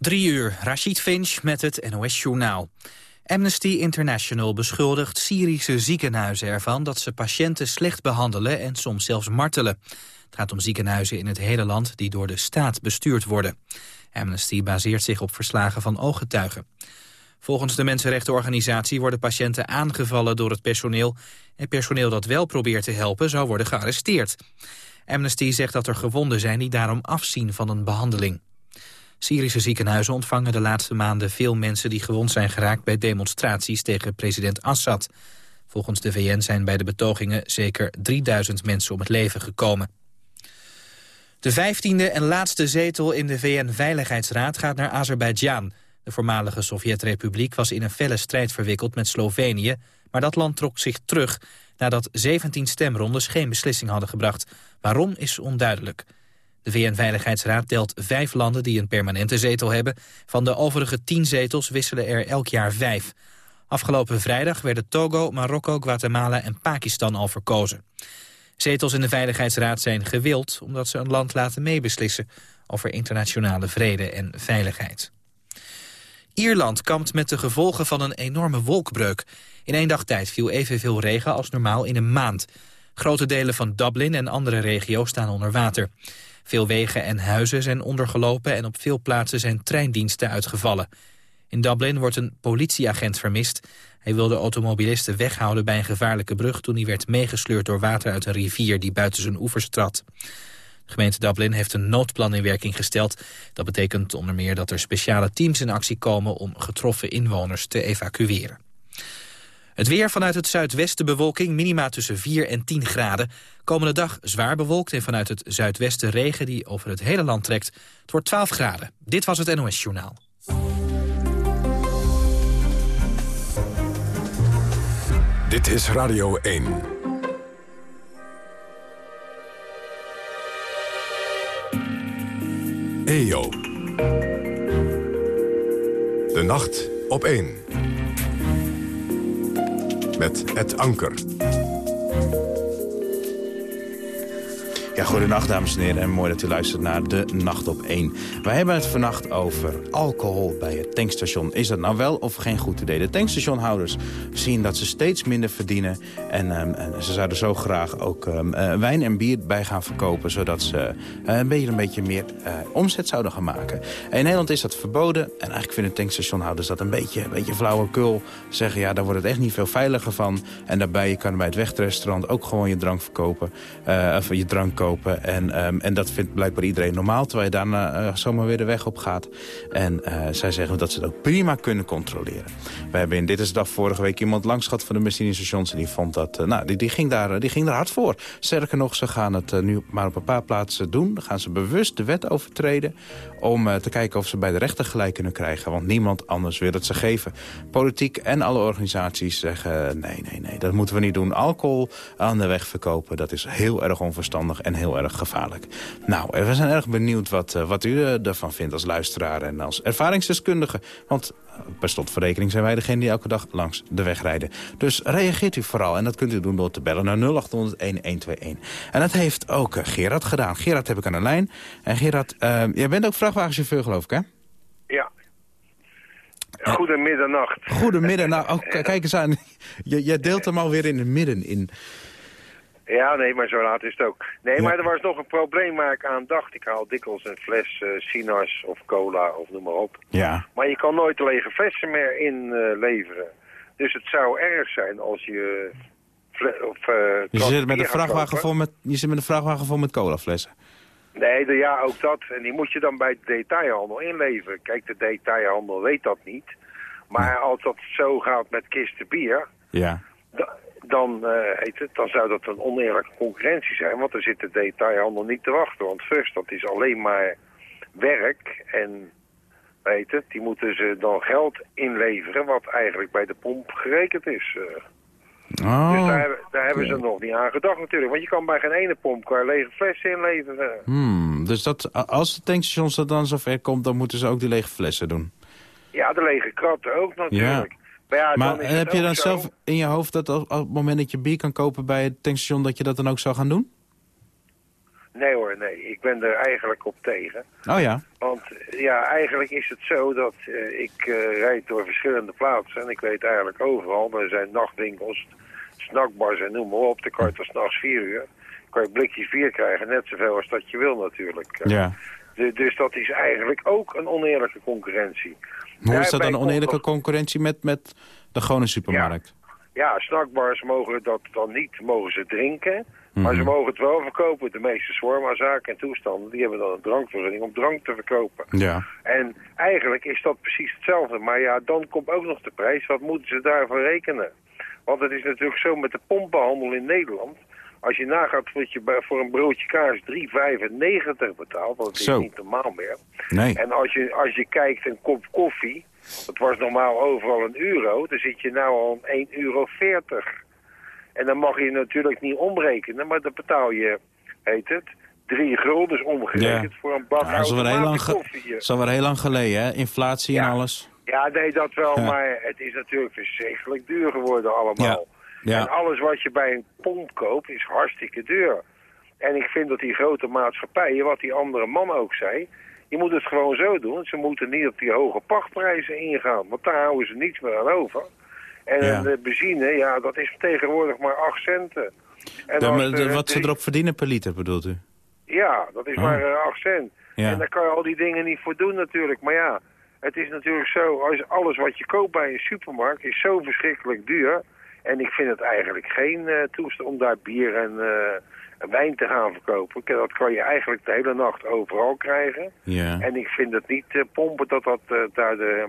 Drie uur, Rashid Finch met het NOS-journaal. Amnesty International beschuldigt Syrische ziekenhuizen ervan... dat ze patiënten slecht behandelen en soms zelfs martelen. Het gaat om ziekenhuizen in het hele land die door de staat bestuurd worden. Amnesty baseert zich op verslagen van ooggetuigen. Volgens de mensenrechtenorganisatie worden patiënten aangevallen door het personeel... en personeel dat wel probeert te helpen zou worden gearresteerd. Amnesty zegt dat er gewonden zijn die daarom afzien van een behandeling. Syrische ziekenhuizen ontvangen de laatste maanden veel mensen die gewond zijn geraakt bij demonstraties tegen president Assad. Volgens de VN zijn bij de betogingen zeker 3000 mensen om het leven gekomen. De vijftiende en laatste zetel in de VN-veiligheidsraad gaat naar Azerbeidzjan. De voormalige Sovjet-republiek was in een felle strijd verwikkeld met Slovenië... maar dat land trok zich terug nadat 17 stemrondes geen beslissing hadden gebracht. Waarom is onduidelijk. De VN-veiligheidsraad telt vijf landen die een permanente zetel hebben. Van de overige tien zetels wisselen er elk jaar vijf. Afgelopen vrijdag werden Togo, Marokko, Guatemala en Pakistan al verkozen. Zetels in de Veiligheidsraad zijn gewild omdat ze een land laten meebeslissen over internationale vrede en veiligheid. Ierland kampt met de gevolgen van een enorme wolkbreuk. In één dag tijd viel evenveel regen als normaal in een maand. Grote delen van Dublin en andere regio's staan onder water. Veel wegen en huizen zijn ondergelopen en op veel plaatsen zijn treindiensten uitgevallen. In Dublin wordt een politieagent vermist. Hij wilde automobilisten weghouden bij een gevaarlijke brug... toen hij werd meegesleurd door water uit een rivier die buiten zijn oevers trad. De gemeente Dublin heeft een noodplan in werking gesteld. Dat betekent onder meer dat er speciale teams in actie komen... om getroffen inwoners te evacueren. Het weer vanuit het zuidwesten bewolking, minima tussen 4 en 10 graden. Komende dag zwaar bewolkt en vanuit het zuidwesten regen die over het hele land trekt. Het wordt 12 graden. Dit was het NOS Journaal. Dit is Radio 1. EO. De nacht op 1 met Het Anker. Ja, goedenacht dames en heren en mooi dat u luistert naar De Nacht op 1. Wij hebben het vannacht over alcohol bij het tankstation. Is dat nou wel of geen goed idee? De tankstationhouders zien dat ze steeds minder verdienen... en, en ze zouden zo graag ook um, uh, wijn en bier bij gaan verkopen... zodat ze uh, een, beetje, een beetje meer uh, omzet zouden gaan maken. In Nederland is dat verboden en eigenlijk vinden tankstationhouders dat een beetje, een beetje flauwekul. Zeggen, ja, daar wordt het echt niet veel veiliger van. En daarbij, je kan bij het wegtrestaurant ook gewoon je drank verkopen... of je drank kopen en, um, en dat vindt blijkbaar iedereen normaal, terwijl je daarna uh, zomaar weer de weg op gaat. En uh, zij zeggen dat ze het ook prima kunnen controleren. We hebben in Dit is de Dag vorige week iemand langs gehad van de benzinestations... en die, vond dat, uh, nou, die, die, ging daar, die ging daar hard voor. Sterker nog, ze gaan het nu maar op een paar plaatsen doen. Dan gaan ze bewust de wet overtreden om te kijken of ze bij de rechter gelijk kunnen krijgen. Want niemand anders wil het ze geven. Politiek en alle organisaties zeggen nee, nee, nee, dat moeten we niet doen. Alcohol aan de weg verkopen, dat is heel erg onverstandig en heel erg gevaarlijk. Nou, we zijn erg benieuwd wat, uh, wat u uh, ervan vindt als luisteraar en als ervaringsdeskundige. Want uh, per slotverrekening zijn wij degene die elke dag langs de weg rijden. Dus reageert u vooral en dat kunt u doen door te bellen naar 0800-1121. En dat heeft ook Gerard gedaan. Gerard heb ik aan de lijn. En Gerard, jij bent ook vrachtwagenchauffeur geloof ik hè? Ja, Goedemiddernacht. Goedemiddernacht. Oh, kijk eens aan. Je, je deelt hem alweer in het midden in. Ja, nee, maar zo laat is het ook. Nee, ja. maar er was nog een probleem waar ik aan dacht. Ik haal dikwijls een fles uh, Sinas of cola of noem maar op. Ja. Maar je kan nooit lege flessen meer inleveren. Uh, dus het zou erg zijn als je... Of, uh, je, zit met een vrachtwagen vol met, je zit met een vrachtwagen vol met colaflessen. Nee, de, ja, ook dat. En die moet je dan bij de detailhandel inleveren. Kijk, de detailhandel weet dat niet. Maar als dat zo gaat met kisten bier... Ja dan, uh, heet het, dan zou dat een oneerlijke concurrentie zijn. Want er zit de detailhandel niet te wachten. Want first, dat is alleen maar werk. En weet het, die moeten ze dan geld inleveren... wat eigenlijk bij de pomp gerekend is. Uh. Oh, dus daar, daar hebben ze nog niet aan gedacht natuurlijk. Want je kan bij geen ene pomp qua lege flessen inleveren. Hmm, dus dat, als de tankstations dat dan zover komt... dan moeten ze ook die lege flessen doen? Ja, de lege kratten ook natuurlijk. Ja. Maar, ja, maar dan heb je dan zo... zelf in je hoofd dat op het moment dat je bier kan kopen bij het tankstation... dat je dat dan ook zou gaan doen? Nee hoor, nee. Ik ben er eigenlijk op tegen. Oh ja? Want ja, eigenlijk is het zo dat uh, ik uh, rijd door verschillende plaatsen en ik weet eigenlijk overal, er zijn nachtwinkels, snackbars en noem maar op, dan kan je tot s'nachts vier uur, kan je blikjes bier krijgen, net zoveel als dat je wil natuurlijk. Ja. De, dus dat is eigenlijk ook een oneerlijke concurrentie. Hoe is dat dan een oneerlijke concurrentie met, met de gewone supermarkt? Ja, ja, snackbars mogen dat dan niet, mogen ze drinken... Maar ze mogen het wel verkopen. De meeste shawarma-zaken en toestanden, die hebben dan een drankvergunning om drank te verkopen. Ja. En eigenlijk is dat precies hetzelfde. Maar ja, dan komt ook nog de prijs. Wat moeten ze daarvoor rekenen? Want het is natuurlijk zo met de pompenhandel in Nederland. Als je nagaat dat je voor een broodje kaas 3,95 betaalt, want dat is niet normaal meer. Nee. En als je, als je kijkt een kop koffie, dat was normaal overal een euro, dan zit je nou al aan 1,40 euro. En dan mag je natuurlijk niet omrekenen, maar dan betaal je, heet het, drie guldens omgerekend voor een bak ja, heel lang koffie. Dat is wel heel lang geleden, hè? Inflatie en alles. Ja, nee, dat wel, maar het is natuurlijk verschrikkelijk duur geworden allemaal. Ja. En alles wat je bij een pomp koopt is hartstikke duur. En ik vind dat die grote maatschappijen, wat die andere man ook zei... je moet het gewoon zo doen. Ze moeten niet op die hoge pachtprijzen ingaan, want daar houden ze niets meer aan over. En ja. de benzine, ja, dat is tegenwoordig maar 8 centen. En de, wat ze erop verdienen per liter, bedoelt u? Ja, dat is oh. maar 8 eh, cent. Ja. En daar kan je al die dingen niet voor doen natuurlijk. Maar ja, het is natuurlijk zo, als alles wat je koopt bij een supermarkt is zo verschrikkelijk duur. En ik vind het eigenlijk geen uh, toestel om daar bier en uh, wijn te gaan verkopen. Dat kan je eigenlijk de hele nacht overal krijgen. Ja. En ik vind het niet uh, pompen dat dat daar de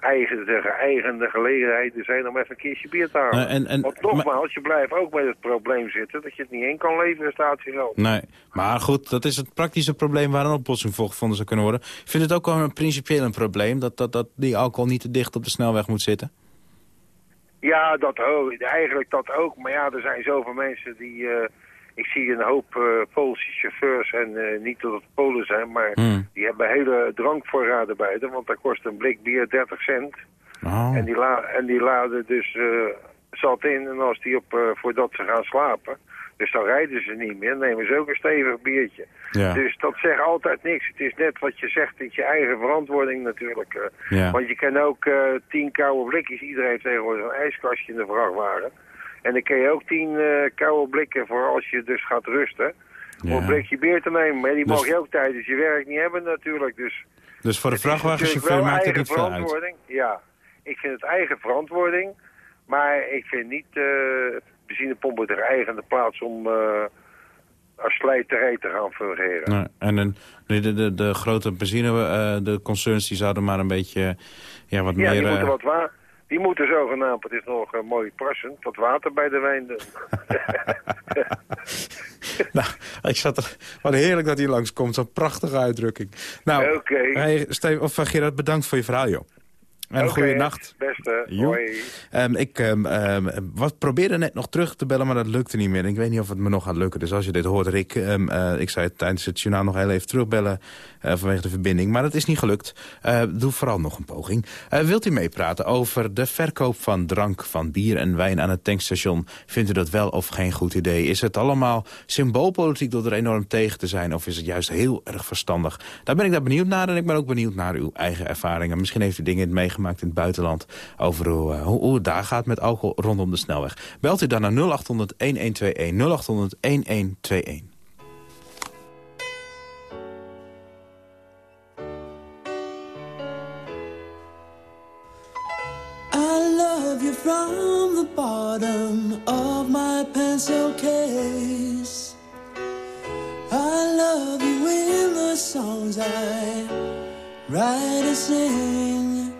eigen, de geëigende gelegenheden zijn om even een keertje bier te halen. en, en, Want nogmaals, je blijft ook met het probleem zitten dat je het niet in kan leveren, statiegeld. Nee, maar goed, dat is het praktische probleem waar een oplossing voor gevonden zou kunnen worden. Ik vind het ook wel een principieel een probleem dat, dat, dat die alcohol niet te dicht op de snelweg moet zitten. Ja, dat ook. Eigenlijk dat ook. Maar ja, er zijn zoveel mensen die... Uh, ik zie een hoop uh, Poolse chauffeurs, en uh, niet dat het Polen zijn, maar hmm. die hebben hele drankvoorraden bij them, want daar kost een blik bier 30 cent. Oh. En, die la en die laden dus zat in en als die op, voordat ze gaan slapen, dus dan rijden ze niet meer, nemen ze ook een stevig biertje. Ja. Dus dat zegt altijd niks. Het is net wat je zegt, het is je eigen verantwoording natuurlijk. Ja. Want je kan ook uh, tien koude blikjes, iedereen heeft tegenwoordig een ijskastje in de vrachtwagen. En dan kun je ook tien uh, koude blikken voor als je dus gaat rusten. Ja. Om een blikje bier te nemen. Maar die dus... mag je ook tijdens je werk niet hebben natuurlijk. Dus, dus voor de vrachtwagenchauffeur maakt het niet veel uit? Ja, ik vind het eigen verantwoording. Maar ik vind niet benzinepompen ter eigen plaats om uh, als slijterij te gaan fungeren. Nee, en een, de, de, de, grote benzine, uh, de concerns, die zouden maar een beetje ja, wat ja, meer... die moeten wat waar. Die moeten zogenaamd, het is nog uh, mooi passend, wat water bij de wijn doen. nou, ik zat er... Wat heerlijk dat hij langskomt, zo'n prachtige uitdrukking. Nou, okay. hey, Steve, of Gerard, bedankt voor je verhaal, joh. En okay, goede nacht. Beste, hoi. Um, ik um, um, wat probeerde net nog terug te bellen, maar dat lukte niet meer. Ik weet niet of het me nog gaat lukken. Dus als je dit hoort, Rick, uh, ik zei het tijdens het journaal nog heel even terugbellen uh, vanwege de verbinding. Maar dat is niet gelukt. Uh, doe vooral nog een poging. wilt u meepraten over de verkoop van drank, van bier en wijn aan het tankstation? Vindt u dat wel of geen goed idee? Is het allemaal symboolpolitiek door er enorm tegen te zijn? Of is het juist heel erg verstandig? Daar ben ik daar benieuwd naar en ik ben ook benieuwd naar uw eigen ervaringen. Misschien heeft u dingen meegemaakt gemaakt in het buitenland... over hoe, uh, hoe, hoe, het daar gaat met alcohol rondom de snelweg. Belt u dan naar 0800-1121, 0800-1121. from the bottom of my pencil case. I love you in the songs I write and sing.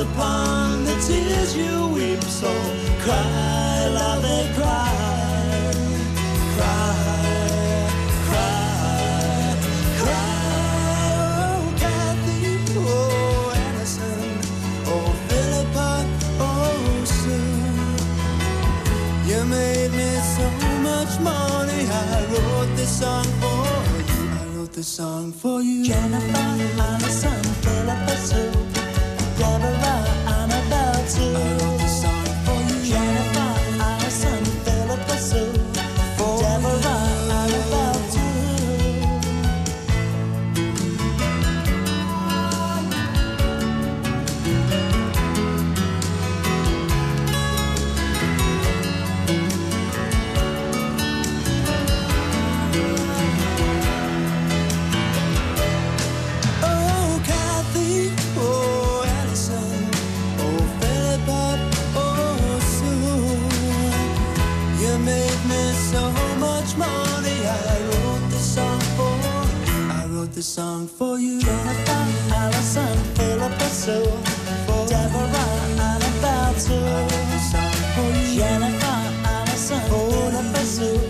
Upon the tears you weep. So cry, love, and cry, cry, cry, cry. Oh, Kathy, oh, Anderson, oh, oh, Sue. You made me so much money. I wrote this song for you. I wrote this song for you. Jennifer, Allison, Philippa Sue, this song for you. Jennifer, Allison, Philippa, Sue. Deborah, Annabelle, too. Jennifer, Allison, Philippa, Sue.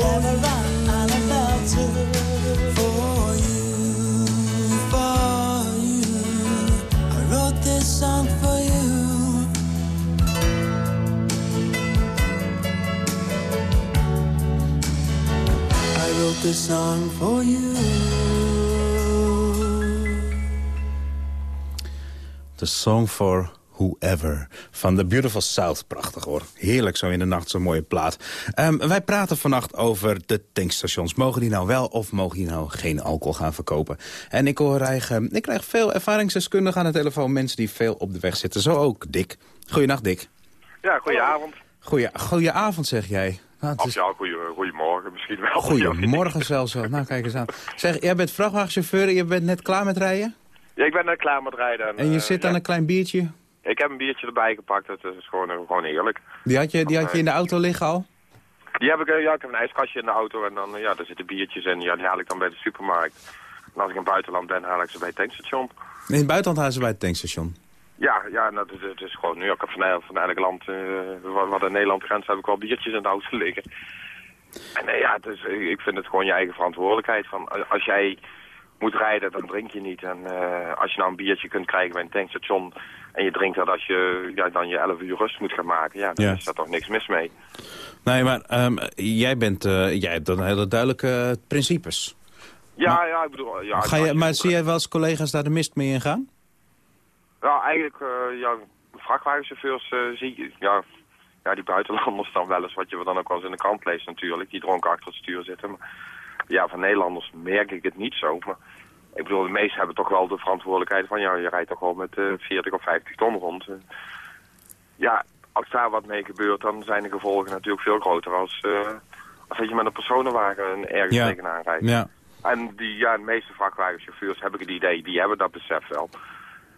Deborah, Annabelle, too. For you, for you. I wrote this song for you. I wrote this song for you. Song for Whoever van The Beautiful South. Prachtig hoor. Heerlijk zo in de nacht, zo'n mooie plaat. Ehm, wij praten vannacht over de tankstations. Mogen die nou wel of mogen die nou geen alcohol gaan verkopen? En ik, hoor, eigen, ik krijg veel ervaringsdeskundigen aan de telefoon. Mensen die veel op de weg zitten. Zo ook Dick. Goeienacht Dick. Ja, goedenavond. Goeie, goeieavond zeg jij. Nou, het Of is- ja, goeie, goedemorgen misschien wel. Goedemorgen zelfs. wel. Nou, kijk eens aan. Zeg, jij bent vrachtwagenchauffeur en je bent net klaar met rijden? Ja, ik ben net klaar met rijden. En je eh, zit ja, aan een klein biertje? Ik heb een biertje erbij gepakt, het is gewoon, eh, gewoon heerlijk. Die had, je, die had je in de auto liggen al? Die heb ik, eh, ja, ik heb een ijskastje in de auto en dan, eh, ja, daar zitten biertjes in. Ja, die haal ik dan bij de supermarkt. En als ik in het buitenland ben, haal ik ze bij het tankstation. In het buitenland halen ze bij het tankstation. Ja, ja, nou, het, is- is gewoon, nu ik heb van, van elk land, eh, wat, aan Nederland grens, heb ik wel biertjes in de auto liggen. En eh, ja, eh, ik vind het gewoon je eigen verantwoordelijkheid. Van, eh, als jij moet rijden, dan drink je niet. En eh, als je nou een biertje kunt krijgen bij een tankstation en je drinkt dat als je ja, dan je 11 uur rust moet gaan maken, ja, dan Ja. is daar toch niks mis mee. Nee, maar ehm, jij, bent, eh, jij hebt dan hele duidelijke principes. Ja, ja, ik bedoel... Ja, Ga je, maar zie jij wel eens collega's daar de mist mee ingaan? Ja, eigenlijk, eh, ja, vrachtwagenchauffeurs zie ja, ja, die buitenlanders dan wel eens, wat je dan ook wel eens in de krant leest natuurlijk, die dronken achter het stuur zitten. Maar ja, van Nederlanders merk ik het niet zo, maar ik bedoel, de meesten hebben toch wel de verantwoordelijkheid van, ja, je rijdt toch wel met eh 40 of 50 ton rond. Eh, ja, als daar wat mee gebeurt, dan zijn de gevolgen natuurlijk veel groter als, eh, als dat je met een personenwagen ergens Ja. tegenaan rijdt. Ja. En die, ja, de meeste vrachtwagenchauffeurs heb ik het idee, die hebben dat besef wel.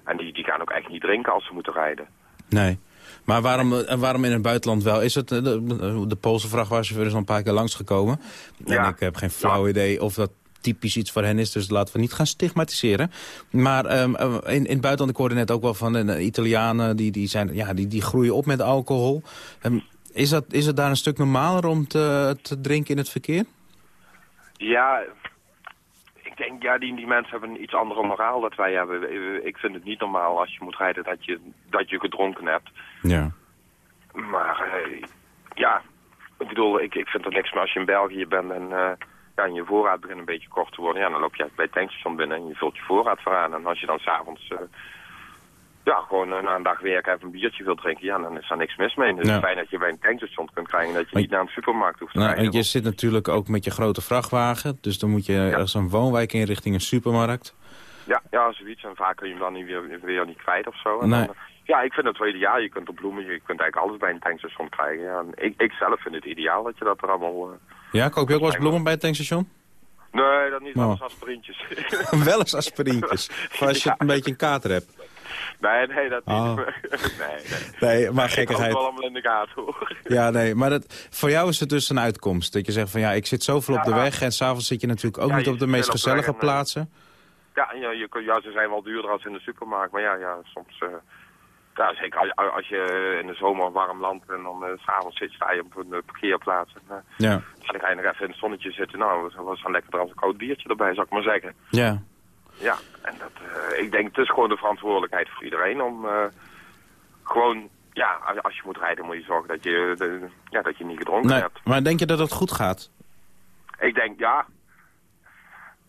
En die, die gaan ook echt niet drinken als ze moeten rijden. Nee. Maar waarom, eh, waarom in het buitenland wel? Is het, eh, de, de Poolse vrachtwagenchauffeur is al een paar keer langsgekomen. En Ja. ik heb geen flauw idee of dat typisch iets voor hen is. Dus laten we niet gaan stigmatiseren. Maar ehm, eh, in, in het buitenland, ik hoorde net ook wel van de Italianen... die, die, zijn, ja, die, die groeien op met alcohol. Ehm, Is, dat, is het daar een stuk normaler om te, te drinken in het verkeer? Ja, denk, ja, die, die mensen hebben een iets andere moraal dat wij hebben. Ik vind het niet normaal als je moet rijden dat je, dat je gedronken hebt. Ja. Maar eh, ja, ik bedoel, ik, ik vind er niks meer als je in België bent en, eh, ja, en je voorraad begint een beetje kort te worden. Ja, dan loop je bij het tankstation binnen en je vult je voorraad voor aan. En als je dan s'avonds uh, ja, gewoon eh, na een dag werk even een biertje wilt drinken, ja, dan is daar niks mis mee. Dus is fijn dat je bij een tankstation kunt krijgen en dat je Maar- niet naar een supermarkt hoeft te Nou, rijden. en je zit natuurlijk ook met je grote vrachtwagen. Dus dan moet je als een woonwijk in richting een supermarkt. Ja, ja, zoiets. En vaak kun je hem dan niet weer, weer niet kwijt of zo. En Nee. dan, ja, ik vind het wel ideaal. Je kunt op bloemen, je kunt eigenlijk alles bij een tankstation krijgen. Ja, ik, ik zelf vind het ideaal dat je dat er allemaal... eh, Ja, koop je ook wel eens bloemen bij het tankstation? Nee, dat niet Oh. alles als sprintjes. wel eens aspirintjes. Voor als je Ja. een beetje een kater hebt. nee, nee, dat niet. Oh. nee, nee. Nee, maar Ik gekkigheid. het wel allemaal in de gaten, hoor. Ja, nee, maar dat, voor jou is het dus een uitkomst. Dat je zegt van ja, ik zit zoveel op de weg. En s'avonds zit je natuurlijk ook Ja, niet op de meest gezellige en, eh, plaatsen. Ja, ja, je, ja, ze zijn wel duurder als in de supermarkt. Maar ja, ja soms... eh, ja, zeker als, je in de zomer warm land en dan s s'avonds zit, sta je op een parkeerplaats. En, Ja, dan ga je nog even in het zonnetje zitten. Nou, dat was dan lekker als een koud biertje erbij, zou ik maar zeggen. ja. Ja, en dat, eh, ik denk het is gewoon de verantwoordelijkheid voor iedereen om eh, gewoon, ja, als, je moet rijden moet je zorgen dat je, de, ja, dat je niet gedronken Nee, hebt. maar denk je dat het goed gaat? Ik denk, ja,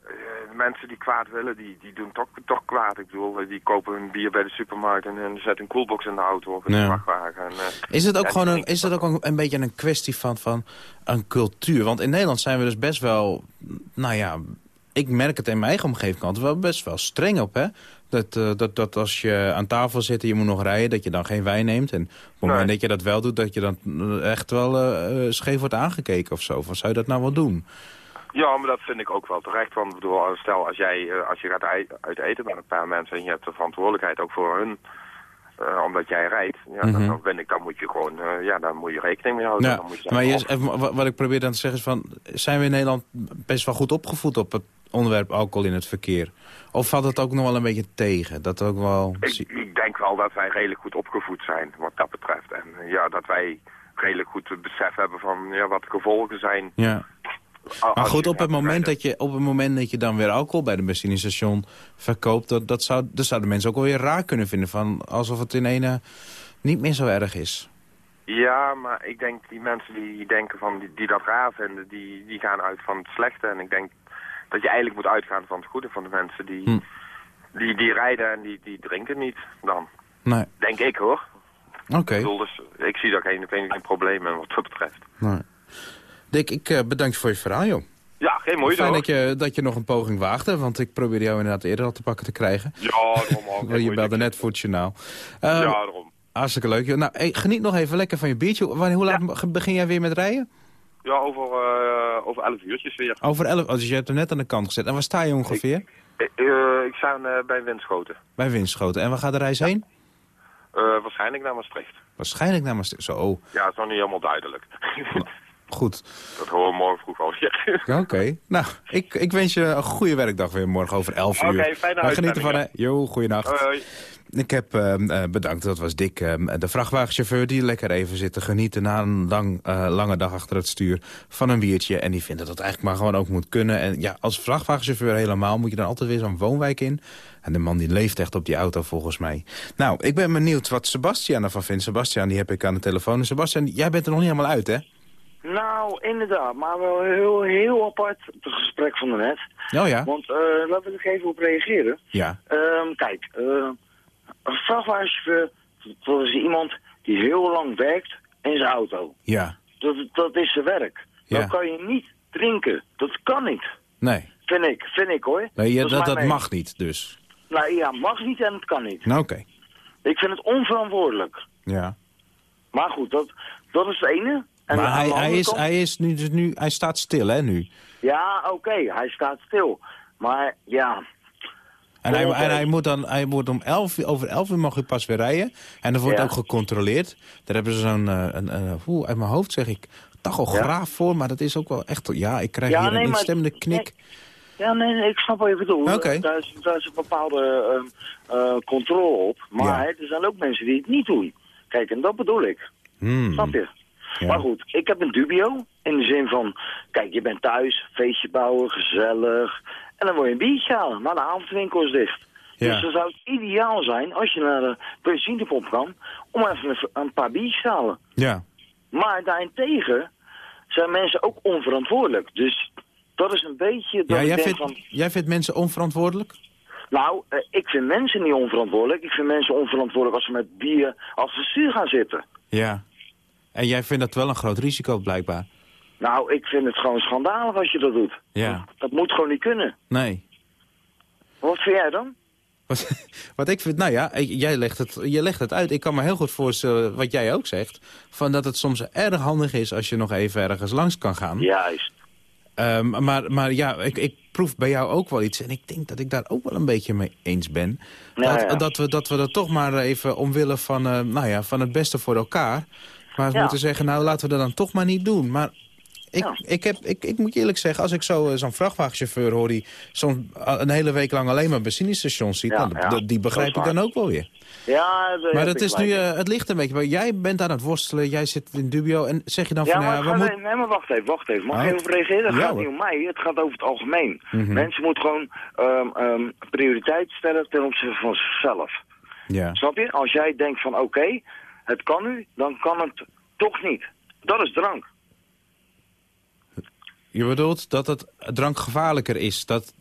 eh, de mensen die kwaad willen, die, die doen toch, toch kwaad. Ik bedoel, die kopen hun bier bij de supermarkt en, en zetten een koelbox in de auto of in Ja. de vrachtwagen. En, Is het ook Ja, gewoon een, is dat ook een, een beetje een kwestie van, van een cultuur? Want in Nederland zijn we dus best wel, nou ja, ik merk het in mijn eigen omgeving altijd wel best wel streng op, hè? Dat, eh, dat, dat als je aan tafel zit en je moet nog rijden, dat je dan geen wijn neemt. En op het moment Nee. dat je dat wel doet, dat je dan eh, echt wel eh, scheef wordt aangekeken of zo. Van, zou je dat nou wel doen? Ja, maar dat vind ik ook wel terecht. Want ik bedoel, stel als jij als je gaat uit eten met een paar mensen en je hebt de verantwoordelijkheid ook voor hun, eh, omdat jij rijdt, ja, dan, Mhm. dan vind ik, dan moet je gewoon, eh, ja, dan moet je rekening mee houden. Ja, dan moet je maar even, wat ik probeer dan te zeggen is van... zijn we in Nederland best wel goed opgevoed op het onderwerp alcohol in het verkeer? Of valt het ook nog wel een beetje tegen? Dat ook wel... ik, ik denk wel dat wij redelijk goed opgevoed zijn wat dat betreft. En eh, ja, dat wij redelijk goed het besef hebben van ja, wat de gevolgen zijn. Ja. Maar goed, op het, moment dat je, op het moment dat je dan weer alcohol bij de benzinestation verkoopt... Dat, dat, zou, dat zouden mensen ook wel weer raar kunnen vinden. Van, alsof het in ene niet meer zo erg is. Ja, maar ik denk die mensen die denken van die, die dat raar vinden, die, die gaan uit van het slechte. En ik denk dat je eigenlijk moet uitgaan van het goede van de mensen die, Hm. die, die rijden en die, die drinken niet dan. Nee, Denk ik hoor. oké. Ik dus ik zie daar geen, geen, geen probleem in wat dat betreft. Nee. Dick, ik eh, bedank je voor je verhaal, joh. Ja, geen moeite Fijn hoor. dat je, dat je nog een poging waagde, want ik probeerde jou inderdaad eerder al te pakken te krijgen. Ja, daarom ook. je belde net voor het journaal. Eh, Ja, daarom. Hartstikke leuk. joh. Nou, hey, geniet nog even lekker van je biertje. Wanneer, hoe laat begin jij weer met rijden? Ja, over, eh over elf uurtjes weer. Over 11. Oh, dus je hebt hem net aan de kant gezet. En waar sta je ongeveer? Ik sta bij Winschoten. Bij Winschoten. En waar gaat de reis heen? Waarschijnlijk naar Maastricht. Waarschijnlijk naar Maastricht. Zo, Ja, het is nog niet helemaal duidelijk. goed. dat horen we morgen vroeg al. Ja, Oké. Nou, ik, ik wens je een goede werkdag weer morgen over 11 uur. Oké, fijne Wij genieten van, hè. Jo, goeienacht. Hoi. Ik heb ehm, eh, bedankt, dat was Dick, ehm, de vrachtwagenchauffeur... die lekker even zit te genieten na een lang, eh, lange dag achter het stuur van een biertje. En die vindt dat het eigenlijk maar gewoon ook moet kunnen. En ja, als vrachtwagenchauffeur helemaal moet je dan altijd weer zo'n woonwijk in. En de man die leeft echt op die auto volgens mij. Nou, ik ben benieuwd wat Sebastian ervan vindt. Sebastian, die heb ik aan de telefoon. En Sebastian, jij bent er nog niet helemaal uit, hè? Nou, inderdaad, maar wel heel, heel apart het gesprek van net. Oh ja? Want uh, laten we er even op reageren. Ja. Um, kijk, uh, een vrachtwagenchauffeur, dat is iemand die heel lang werkt in zijn auto. Ja. Dat, dat is zijn werk. Ja. Dan kan je niet drinken. Dat kan niet. Nee. Vind ik, vind ik hoor. nee je, dat dat, mag niet, dus. Nou ja, mag niet en het kan niet. Nou, oké. Ik vind het onverantwoordelijk. Ja. Maar goed, dat, dat is het ene. En maar hij, hij, is, kant- hij, is nu, dus nu, hij staat stil, hè, nu? Ja, oké, hij staat stil. Maar ja, En hij, en hij moet dan, hij moet om 11 uur, over 11 uur mag hij pas weer rijden. En dat wordt Ja. ook gecontroleerd. Daar hebben ze zo'n, eh, een, een, oeh, uit mijn hoofd zeg ik, tachograaf voor. Maar dat is ook wel echt, ja, ik krijg Ja, hier nee, een maar- instemmende knik. Ja, nee, nee, ik snap wat je bedoelt. Oké. Daar, is, daar is een bepaalde ehm, eh, controle op. Maar Ja. er zijn ook mensen die het niet doen. Kijk, en dat bedoel ik. Hmm. Snap je? Ja. Maar goed, ik heb een dubio. In de zin van, kijk, je bent thuis, feestje bouwen, gezellig. En dan wil je een biertje halen, maar de avondwinkel is dicht. Ja. Dus dan zou het ideaal zijn, als je naar de benzinepomp kan, om even een, een paar biertjes te halen. Ja. Maar daarentegen zijn mensen ook onverantwoordelijk. Dus dat is een beetje dat Ja, jij vindt, van... jij vindt mensen onverantwoordelijk? Nou, eh, ik vind mensen niet onverantwoordelijk. Ik vind mensen onverantwoordelijk als ze met bier als het stuur gaan zitten. Ja. En jij vindt dat wel een groot risico, blijkbaar. Nou, ik vind het gewoon schandalig als je dat doet. Ja. Dat moet gewoon niet kunnen. Nee. Wat vind jij dan? Wat, wat ik vind, nou ja, jij legt, het, je legt het uit. Ik kan me heel goed voorstellen, wat jij ook zegt... Van dat het soms erg handig is als je nog even ergens langs kan gaan. Juist. Ehm, maar, maar ja, ik, ik proef bij jou ook wel iets. En ik denk dat ik daar ook wel een beetje mee eens ben. Nou dat, ja. dat, we, dat we er toch maar even omwille van, eh, nou ja, van het beste voor elkaar... maar Ja. moeten zeggen, nou laten we dat dan toch maar niet doen. Maar ik, Ja. ik, heb, ik, ik moet je eerlijk zeggen, als ik zo, eh, zo'n vrachtwagenchauffeur hoor... die soms een hele week lang alleen maar benzinestations ziet... Ja, nou, ja, d- die begrijp dat ik dan ook wel weer. Ja, Maar ik is nu, eh, het ligt een beetje. bij. Jij bent aan het worstelen, jij zit in dubio... en zeg je dan van, maar, ja, moeten... nee, maar wacht even, wacht even. Mag Oh. ik even reageren? Het gaat hoor. niet om mij, het gaat over het algemeen. Mhm. Mensen moeten gewoon ehm ehm, prioriteit stellen ten opzichte van zichzelf. Ja. Snap je? Als jij denkt van oké, het kan nu, dan kan het toch niet. Dat is drank. Je bedoelt dat het drank gevaarlijker is. Dat,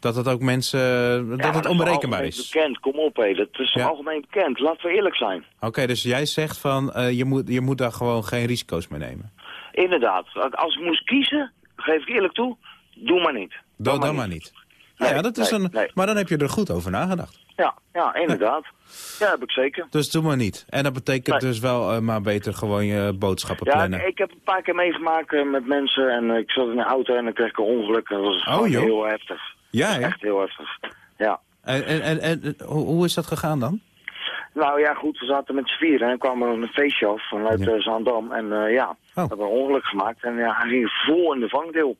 dat het ook mensen... dat Ja, het is onberekenbaar algemeen is. bekend, kom op hé. Dat is Ja. algemeen bekend. Laten we eerlijk zijn. Oké, dus jij zegt van... eh, je, moet, je moet daar gewoon geen risico's mee nemen. Inderdaad. Als ik moest kiezen, geef ik eerlijk toe, doe maar niet. Dan, dan maar niet. Nee, dat is nee, een, nee. Maar dan heb je er goed over nagedacht. Ja, ja, inderdaad. Ja, heb ik zeker. Dus doe maar niet. En dat betekent dus wel eh, maar beter gewoon je boodschappen Ja, plannen. ik, ik heb een paar keer meegemaakt eh, met mensen en eh, ik zat in een auto en dan kreeg ik een ongeluk. En dat was Oh, joh. heel heftig. Ja, ja. Echt heel heftig. Ja. En, en, en, en hoe, hoe is dat gegaan dan? Nou ja, goed, we zaten met z'n vieren en kwam er een feestje af vanuit Ja. Zaandam. En ja, we Oh. hebben een ongeluk gemaakt en ja, hij ging vol in de vangdeel.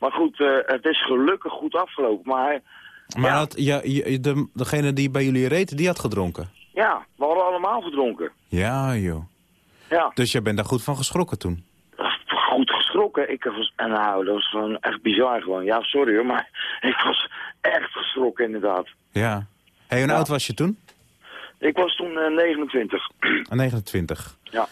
Maar goed, eh, het is gelukkig goed afgelopen. Maar Maar Ja. had, ja, je- de, degene die bij jullie reed, die had gedronken? ja, we hadden allemaal gedronken. Ja, joh. Ja, Dus jij bent daar goed van geschrokken toen? goed geschrokken. Ik was, en nou, dat was gewoon echt bizar gewoon. Ja, sorry hoor, maar ik was echt geschrokken inderdaad. Ja. Hey, hoe Ja. oud was je toen? Ik was toen eh, 29. 29. Ja.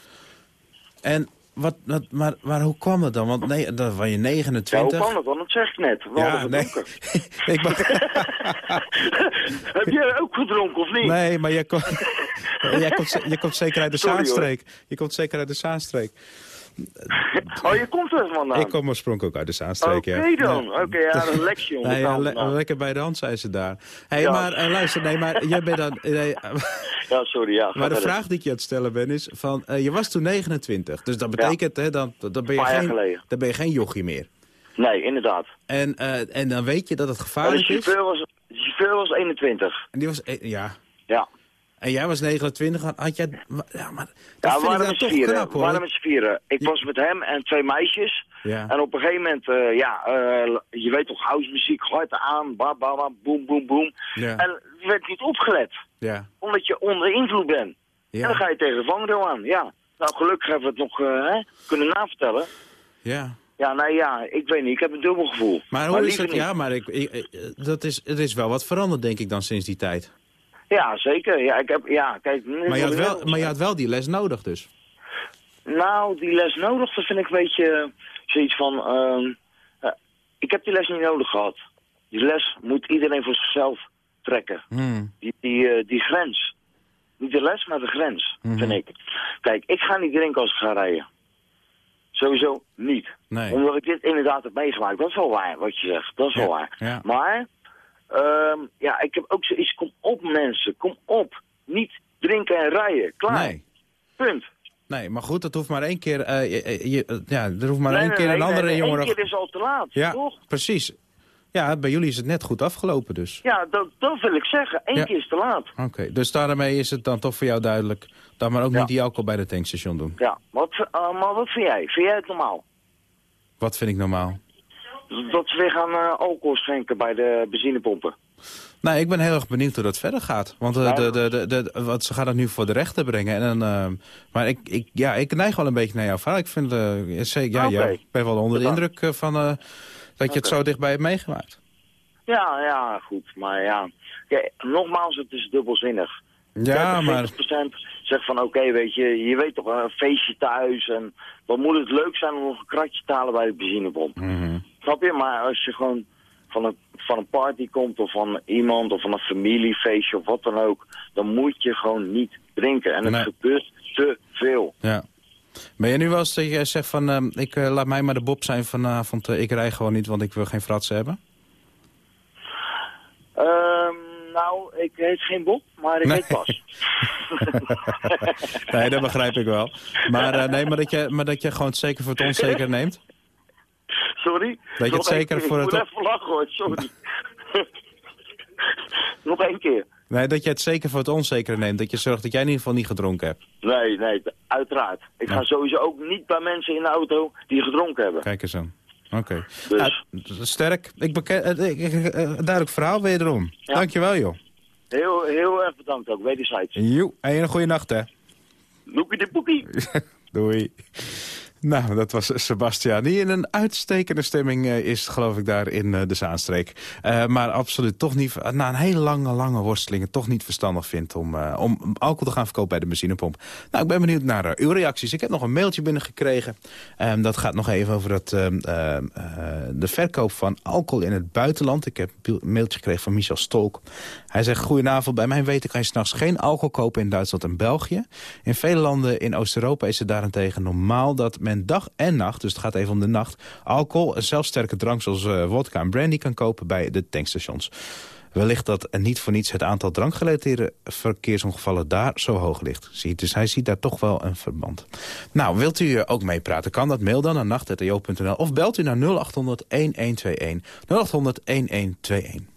En wat, wat, maar, maar hoe kwam het dan? Want nee, dat was je Ja, 29. hoe kan dat dan? Dat zeg ik net. We hadden nee. ik ma- Heb jij ook gedronken of niet? nee, maar jij, kom, jij, komt, je komt zeker uit de Sorry, hoor. Zaanstreek. Je komt zeker uit de Zaanstreek. Oh, je komt er vandaan? Ik kom oorspronkelijk ook uit de Zaanstreek, Oké ja. dan. Ja. Oké, ja, lekker jongen. Nee, ja, le- nou. lekker bij de hand zijn ze daar. hey, Ja. maar eh, luister, nee, maar jij bent dan... nee, Ja, sorry, ja. maar de verder. vraag die ik je aan het stellen ben is... Van, eh, je was toen 29, dus dat betekent... Hè, dan, dan, ben je Een geen, dan ben je geen jochie meer. Nee, inderdaad. En, eh, en dan weet je dat het de gevaarlijk is. chauffeur was, de chauffeur was 21. En die was... eh, ja. Ja. En jij was 29, had- jij... Ja, maar dat Ja, ik waren dan met vieren. knap, We hoor. waren met z'n vieren. Ik Je- was met hem en twee meisjes. Ja. En op een gegeven moment, eh, ja, eh, je weet toch, housemuziek, hard aan, bam, bam, bam, boem, boem, boem. Ja. En er werd niet opgelet, Ja. omdat je onder invloed bent. Ja. En dan ga je tegen de vangrail aan, ja. Nou, gelukkig hebben we het nog eh, hè, kunnen navertellen. Ja. Ja, nou ja, ik weet niet, ik heb een dubbel gevoel. Maar hoe is het? niet. Ja, maar ik, dat is, er is wel wat veranderd, denk ik, dan sinds die tijd. Ja, zeker. Ja, ik heb, ja, kijk... Maar je had wel, maar je had wel die les nodig dus. Nou, die les nodig, dat vind ik een beetje eh, zoiets van... ehm, eh, ik heb die les niet nodig gehad. Die les moet iedereen voor zichzelf trekken. Hmm. Die, die, eh, die grens. Niet de les, maar de grens, Mhm. vind ik. Kijk, ik ga niet drinken als ik ga rijden. Sowieso niet. Nee. Omdat ik dit inderdaad heb meegemaakt. Dat is wel waar, wat je zegt. Dat is Ja, wel waar. ja. Maar, ehm, ja, ik heb ook zoiets... Kom op, mensen. Kom op. Niet drinken en rijden. Klaar. Nee. Punt. Nee, maar goed, dat hoeft maar één keer... eh, je, je- eh, ja, er hoeft maar Nee, één nee, keer nee, een andere nee, nee, jongere... Eén keer is al te laat, Ja, toch? precies. Ja, bij jullie is het net goed afgelopen dus. Ja, dat, dat wil ik zeggen. Eén Ja. keer is te laat. Oké, dus daarmee is het dan toch voor jou duidelijk... dat maar ook Ja. niet die alcohol bij de tankstation doen. Ja, wat, eh, maar wat vind jij? Vind jij het normaal? Wat vind ik normaal? Dat ze weer gaan eh, alcohol schenken bij de benzinepompen? Nou, ik ben heel erg benieuwd hoe dat verder gaat. Want, eh, de, de, de, de, want ze gaan het nu voor de rechter brengen. En, dan, eh, maar ik, ik, ja, ik neig wel een beetje naar jouw verhaal. Ik vind, eh, zeker, ja, ja, ik ben wel onder de indruk van dat je het zo dichtbij hebt meegemaakt. Ja, ja, goed. Maar ja, Kijk, nogmaals, het is dubbelzinnig. Ja, 30, maar 40% zegt van oké, weet je, je weet toch, een feestje thuis en wat moet het leuk zijn om nog een kratje te halen bij de benzinepomp. Mhm. Snap je? Maar als je gewoon van een, van een party komt of van iemand of van een familiefeestje of wat dan ook, dan moet je gewoon niet drinken. En het Nee. gebeurt te veel. Ja. Ben je nu wel eens dat je zegt van... ehm, ik eh, laat mij maar de bob zijn vanavond. eh, ik rij gewoon niet, want ik wil geen fratsen hebben? Ehm, nou, ik heet geen Bob, maar ik Nee. heet Bas. nee, dat begrijp ik wel. Maar, eh, nee, maar, dat je, maar dat je gewoon het zeker voor het onzeker neemt? Sorry? je het zeker keer. voor ik het moet op- even lachen hoor, sorry. Nog één keer. Nee, dat je het zeker voor het onzekere neemt. Dat je zorgt dat jij in ieder geval niet gedronken hebt. Nee, nee, uiteraard. Ik ga sowieso ook niet bij mensen in de auto die gedronken hebben. Kijk eens aan. Oké. Dus, Nou, sterk. Ik beken, eh, ik- ik- eh, duidelijk verhaal wederom. Ja. Dankjewel, joh. heel, heel erg bedankt ook, wederzijds. Joe, en een goede nacht, hè. Loekie de poekie. Doei. Nou, dat was Sebastian, die in een uitstekende stemming eh, is, geloof ik, daar in eh, de Zaanstreek. Eh, maar absoluut toch niet, na een hele lange, lange worsteling... toch niet verstandig vindt om, om alcohol te gaan verkopen bij de benzinepomp. Nou, ik ben benieuwd naar uw reacties. Ik heb nog een mailtje binnengekregen. Ehm, dat gaat nog even over het, ehm, ehm, eh, de verkoop van alcohol in het buitenland. Ik heb een mailtje gekregen van Michel Stolk. Hij zegt, goedenavond, bij mijn weten kan je s'nachts geen alcohol kopen in Duitsland en België. In vele landen in Oost-Europa is het daarentegen normaal dat men dag en nacht, dus het gaat even om de nacht, alcohol en zelfs sterke drank zoals eh, vodka en brandy kan kopen bij de tankstations. Wellicht dat niet voor niets het aantal drankgerelateerde verkeersongevallen daar zo hoog ligt. Ziet, dus hij ziet daar toch wel een verband. Nou, wilt u ook meepraten? Kan dat? Mail dan naar nacht.eo.nl of belt u naar 0800 1121. 0800 1121.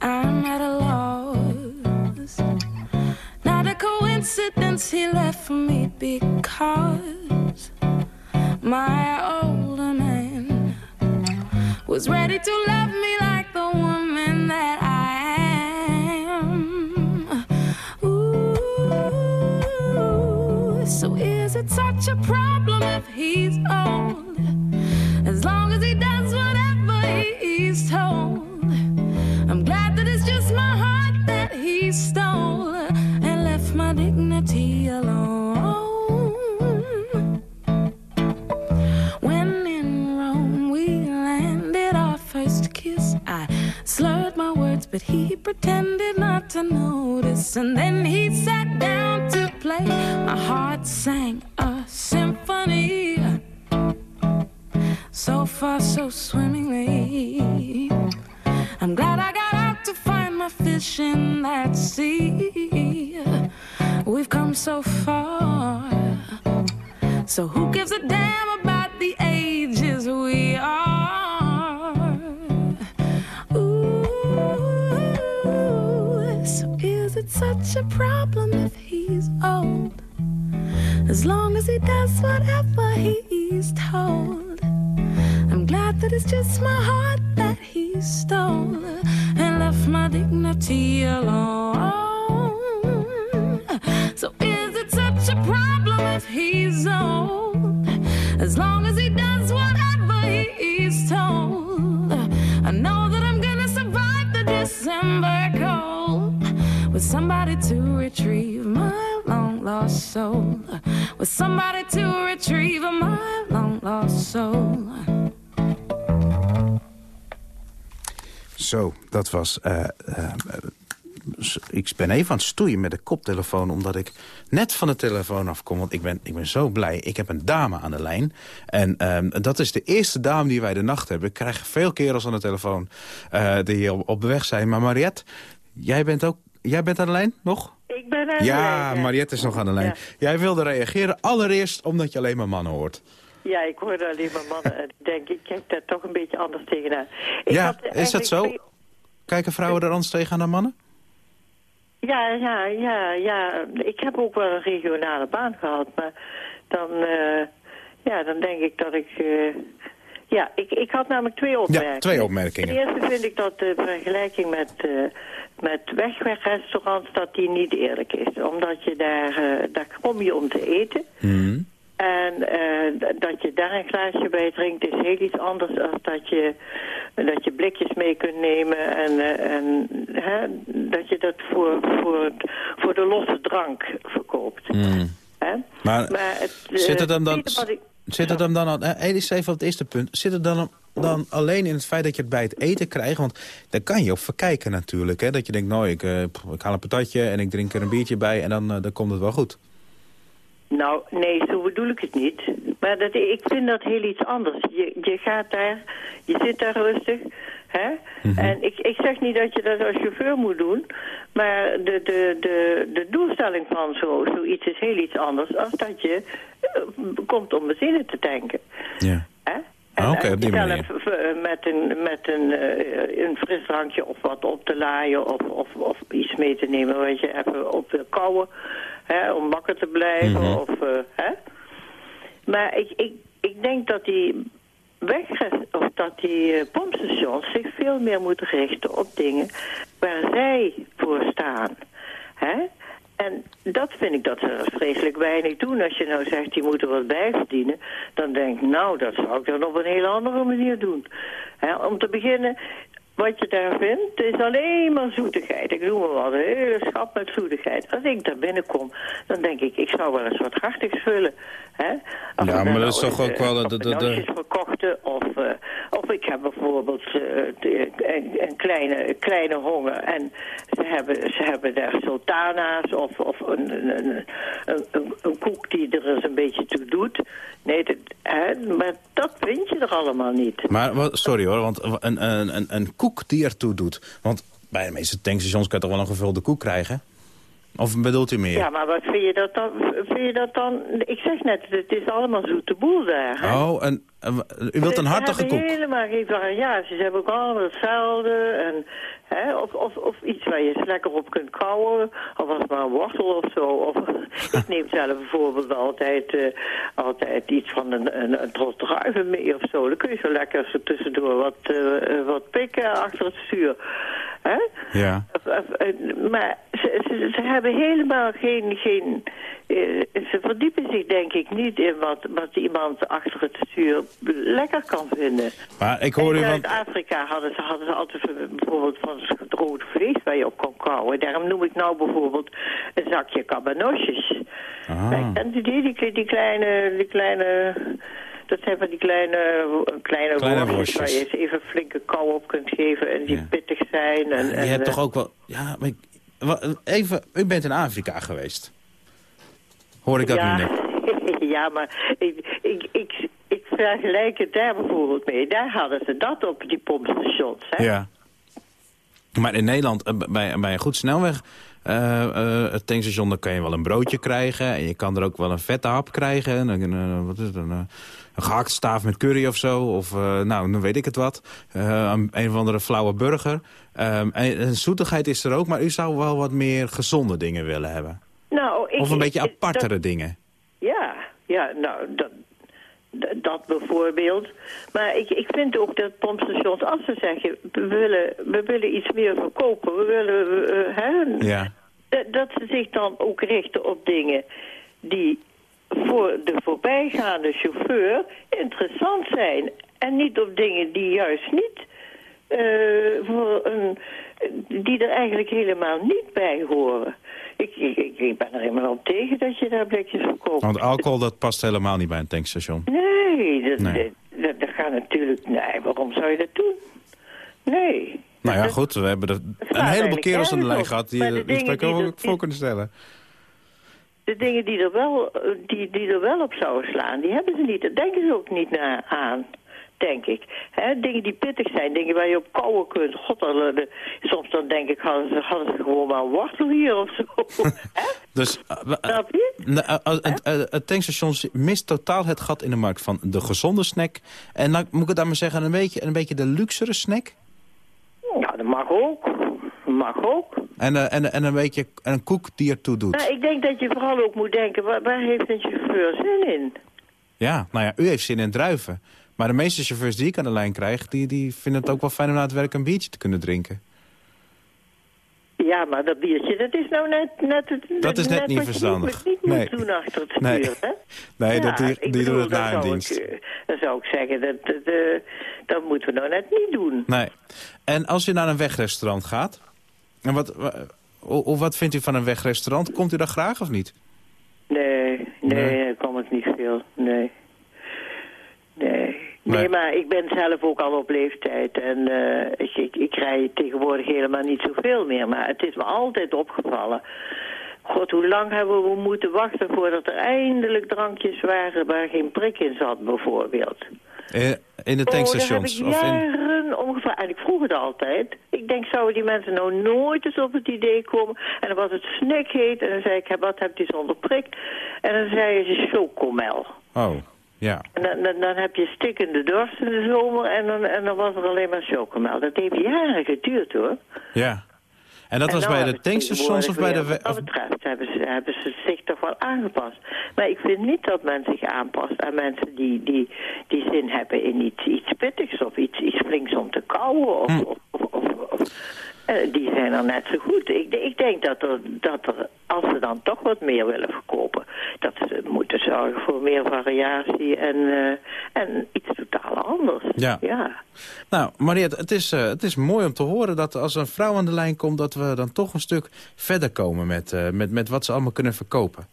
I'm at a loss. Not a coincidence he left me because my older man was ready to love me like the woman that I am. Ooh, so is it such a problem was eh, eh, ik ben even aan het stoeien met de koptelefoon... omdat ik net van de telefoon afkom. Want ik ben, ik ben zo blij. Ik heb een dame aan de lijn. En ehm, dat is de eerste dame die wij de nacht hebben. Ik krijg veel kerels aan de telefoon eh, die op, op de weg zijn. Maar Mariette, jij bent ook... Jij bent aan de lijn nog? Ik ben aan de Ja, lijn, ja. Mariette is nog aan de lijn. Ja. Jij wilde reageren allereerst omdat je alleen maar mannen hoort. Ja, ik hoorde alleen maar mannen. en ik denk, ik kijk daar toch een beetje anders tegenaan. Ik Ja, had is dat zo? Kijken vrouwen er anders tegenaan dan mannen? Ja, ja, ja, ja. Ik heb ook wel een regionale baan gehad, maar dan, eh, ja, dan denk ik dat ik... eh, ja, ik, ik had namelijk twee opmerkingen. Ja, twee opmerkingen. Ten eerste vind ik dat de vergelijking met, eh met wegwegrestaurants, dat die niet eerlijk is. Omdat je daar, daar kom je om te eten. Mhm. En d- dat je daar een glaasje bij drinkt is heel iets anders dan dat je, dat je blikjes mee kunt nemen en, eh, en hè, dat je dat voor, voor, het- voor de losse drank verkoopt. Mhm. Hè? Maar, het, zit het hem dan, ik- zit het hem dan al, eh, eens even het eerste punt, zit het dan, dan alleen in het feit dat je het bij het eten krijgt? Want daar kan je op verkijken natuurlijk, hè? dat je denkt, nou, ik, eh, ik haal een patatje en ik drink er een biertje bij en dan, dan komt het wel goed. Nou, nee, zo bedoel ik het niet. Maar dat, ik vind dat heel iets anders. Je, je gaat daar, je zit daar rustig. Hè? En ik, ik zeg niet dat je dat als chauffeur moet doen. Maar de, de, de, de doelstelling van zo, zoiets is heel iets anders... als dat je eh, komt om benzine te tanken. Ja. Hè? Ah, oké, op die manier. eh, met een, met een, eh, een frisdrankje of wat op te laaien of, of, of iets mee te nemen wat je even op wil kouwen, hè, om wakker te blijven. Mhm. of, eh, hè. Maar ik, ik, ik denk dat die wegrest, of dat die eh, pompstations zich veel meer moeten richten op dingen waar zij voor staan. Hè? En dat vind ik dat ze vreselijk weinig doen. Als je nou zegt, die moeten wat bijverdienen... dan denk ik, nou, dat zou ik dan op een hele andere manier doen. Om te beginnen, wat je daar vindt, is alleen maar zoetigheid. Ik noem maar wat, een hele schap met zoetigheid. Als ik daar binnenkom, dan denk ik, ik zou wel eens wat hartigs vullen. Hè? Als Ja, maar dat is nou toch ook wel de- de- de- verkochten. Of, eh, of ik heb bijvoorbeeld eh, de- een, een kleine, kleine honger. En ze hebben, ze hebben daar sultana's of, of een, een, een, een, koek die er eens een beetje toe doet. Nee, dat, hè, maar dat vind je er allemaal niet. Maar, sorry hoor, want een, een, een, een koek die ertoe doet... want bij de meeste tankstations kan je toch wel een gevulde koek krijgen? Of bedoelt u meer? Ja, maar wat vind je dat dan? Vind je dat dan? Ik zeg net, het is allemaal zoete boel daar. Hè? Oh, en, u wilt een Ze hartige hebben koek? helemaal geen variaties. Ze hebben ook allemaal hetzelfde. En, hè, of, of, of iets waar je eens lekker op kunt kauwen. Of als maar een wortel of zo. Of, ik neem zelf bijvoorbeeld altijd, eh, altijd iets van een, een, een tros druiven mee of zo. Dan kun je zo lekker zo tussendoor wat, eh, wat pikken achter het stuur. Hè? Ja. Maar ze, ze, ze hebben helemaal geen... geen ze verdiepen zich denk ik niet in wat, wat iemand achter het stuur lekker kan vinden. Maar ik hoor In want... Zuid-Afrika hadden ze, hadden ze altijd eh, bijvoorbeeld van het gedroogd vlees waar je op kon kauwen. Daarom noem ik nou bijvoorbeeld een zakje cabanosjes. En die, die, die, kleine... Die kleine dat zijn van die kleine, kleine, Kleine worstjes waar je eens even flinke kou op kunt geven en die Ja. pittig zijn. En, Je en, hebt eh, toch ook wel... Ja, maar ik- even, u bent in Afrika geweest. Hoor ik dat ja, nu net? ja, maar ik, ik, ik, ik vergelijk het daar bijvoorbeeld mee. Daar hadden ze dat op die pompstations. Hè? Ja. Maar in Nederland, eh, bij, bij een goed snelweg... eh, eh, het tankstation, dan kan je wel een broodje krijgen. En je kan er ook wel een vette hap krijgen. Een, wat is het, een, een gehakt staaf met curry of zo. Of, nou, dan weet ik het wat. Een, een of andere flauwe burger. Ehm, en, en zoetigheid is er ook, maar u zou wel wat meer gezonde dingen willen hebben. Nou, ik, Of een beetje apartere dat- dingen. Ja, ja, nou, dat, dat, bijvoorbeeld. Maar ik, ik vind ook dat pompstations, als ze zeggen, we willen, we willen iets meer verkopen, we willen, hè, Ja. dat, dat ze zich dan ook richten op dingen die voor de voorbijgaande chauffeur interessant zijn. En niet op dingen die juist niet eh, voor een, die er eigenlijk helemaal niet bij horen. Ik, ik, ik, ben er helemaal tegen dat je daar blikjes verkoopt. Want alcohol, dat past helemaal niet bij een tankstation. Nee, dat, Nee. Dat, dat gaat natuurlijk... Nee, waarom zou je dat doen? Nee. Nou, ja, Dat- goed, we hebben er een heleboel kerels aan de lijn gehad... die de die er- voor kunnen stellen. De dingen die er, wel, eh, die, die er wel op zouden slaan, die hebben ze niet. Daar denken ze ook niet naar aan, denk ik. Dingen die pittig zijn, dingen waar je op kouwen kunt. God, dan, eh, de- soms dan denk ik, hadden ze, hadden ze gewoon wel een wortel hier of zo. Dus eh, eh, Snap je? het, tankstation mist totaal het gat in de markt van de gezonde snack. En dan moet ik het dan maar zeggen, een beetje, een beetje de luxere snack. Nou, dat mag ook. Dat mag ook. En, en, en een beetje een koek die ertoe doet. Nou, ik denk dat je vooral ook moet denken, waar, waar heeft een chauffeur zin in? Ja, nou ja, u heeft zin in druiven. Maar de meeste chauffeurs die ik aan de lijn krijg... die, die vinden het ook wel fijn om na het werk een biertje te kunnen drinken. Ja, maar dat biertje, dat is nou net... net Dat is net niet wat je verstandig. Niet, niet Nee. doen achter het Nee. stuur, hè? Nee, Ja, dat, die, die doen het na zou dienst. Ik, eh, dan zou ik zeggen, dat, dat, eh, dat moeten we nou net niet doen. Nee. En als u naar een wegrestaurant gaat... En wat, wa- o- o- wat vindt u van een wegrestaurant? Komt u daar graag of niet? Nee, nee, Nee. daar kom ik niet veel. Nee. Nee. Nee, Nee. maar ik ben zelf ook al op leeftijd en eh, ik, ik, ik rij tegenwoordig helemaal niet zoveel meer. Maar het is me altijd opgevallen. God, hoe lang hebben we moeten wachten voordat er eindelijk drankjes waren waar geen prik in zat, bijvoorbeeld. Eh, in de tankstations? Oh, daar of heb ik jaren gevraagd. En ik vroeg het altijd. Ik denk, zouden die mensen nou nooit eens op het idee komen? En dan was het snikheet. En dan zei ik, wat hebt u zonder prik? En dan zei ze chocomel. Oh, ja. En dan, dan, dan heb je stikkende dorst in de zomer. En dan, en dan was er alleen maar chocomel. Dat heeft jaren geduurd, hoor. Ja. En dat En was nou bij de tankstations of bij de... Wat dat betreft hebben ze, hebben ze zich toch wel aangepast. Maar ik vind niet dat men zich aanpast aan mensen die, die, die zin hebben in iets, iets pittigs of iets, iets flinks om te kauwen. Of, Hm. of, of, of- eh, die zijn er net zo goed. Ik, ik denk dat er, dat er, als ze dan toch wat meer willen verkopen, dat ze moeten zorgen voor meer variatie en, eh, en iets totaal anders. Ja. ja. Nou, Mariette, het is, eh, het is mooi om te horen dat als een vrouw aan de lijn komt... dat we dan toch een stuk verder komen met, met, met wat ze allemaal kunnen verkopen.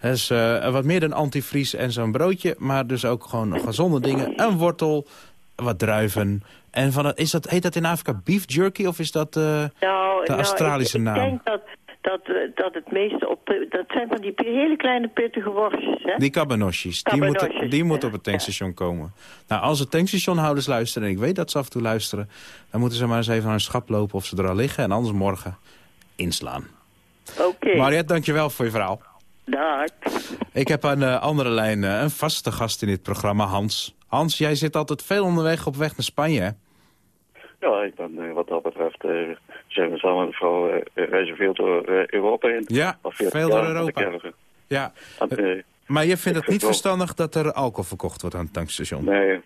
Dus wat meer dan antivries en zo'n broodje... maar dus ook gewoon gezonde dingen. Een wortel, wat druiven. En van, is dat, heet dat in Afrika beef jerky of is dat eh, Nou, de nou, Australische ik, naam? Ik denk dat, dat, eh, dat het meeste op... Dat zijn van die hele kleine pittige worstjes, hè? Die cabanosjes, die moeten, die moeten op het tankstation komen. Nou, als de tankstationhouders luisteren, en ik weet dat ze af en toe luisteren... dan moeten ze maar eens even naar een schap lopen of ze er al liggen... en anders morgen inslaan. Oké, Mariette, dankjewel voor je verhaal. dag. Ik heb aan de andere lijn eh, een vaste gast in dit programma, Hans. Hans, jij zit altijd veel onderweg op weg naar Spanje, hè? Ja, ik ben eh, wat dat betreft, eh, zijn we samen met reizen veel door eh, Europa in. Ja, Al 40 veel door Europa. Ja, En, eh, maar je vindt het niet verstandig dat er alcohol verkocht wordt aan het tankstation? nee,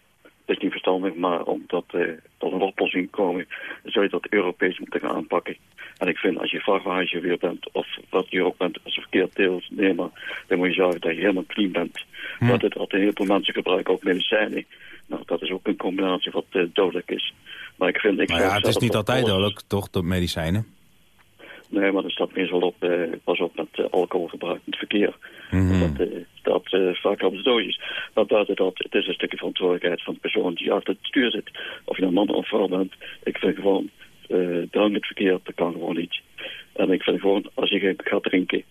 het is niet verstandig, maar om dat, eh, tot een oplossing te komen, zou je dat Europees moeten gaan aanpakken. En ik vind, als je vrachtwagenchauffeur bent, of wat je ook bent als verkeerdeelnemer, dan moet je zorgen dat je helemaal clean bent. Hm. Want het altijd heel veel mensen gebruiken ook medicijnen. Nou, dat is ook een combinatie wat eh, dodelijk is. Maar ik vind, ik zou ja, het is niet dat altijd dodelijk, toch, door medicijnen? Nee, maar er staat meestal op, eh, pas op met alcoholgebruik in het verkeer. Mhm. Dat staat eh, vaak op de doosjes. Maar buiten dat, het is een stukje verantwoordelijkheid van de persoon die achter het stuur zit. Of je nou man of vrouw bent. Ik vind gewoon, drank in het verkeer, dat kan gewoon niet. En ik vind gewoon, als je gaat drinken,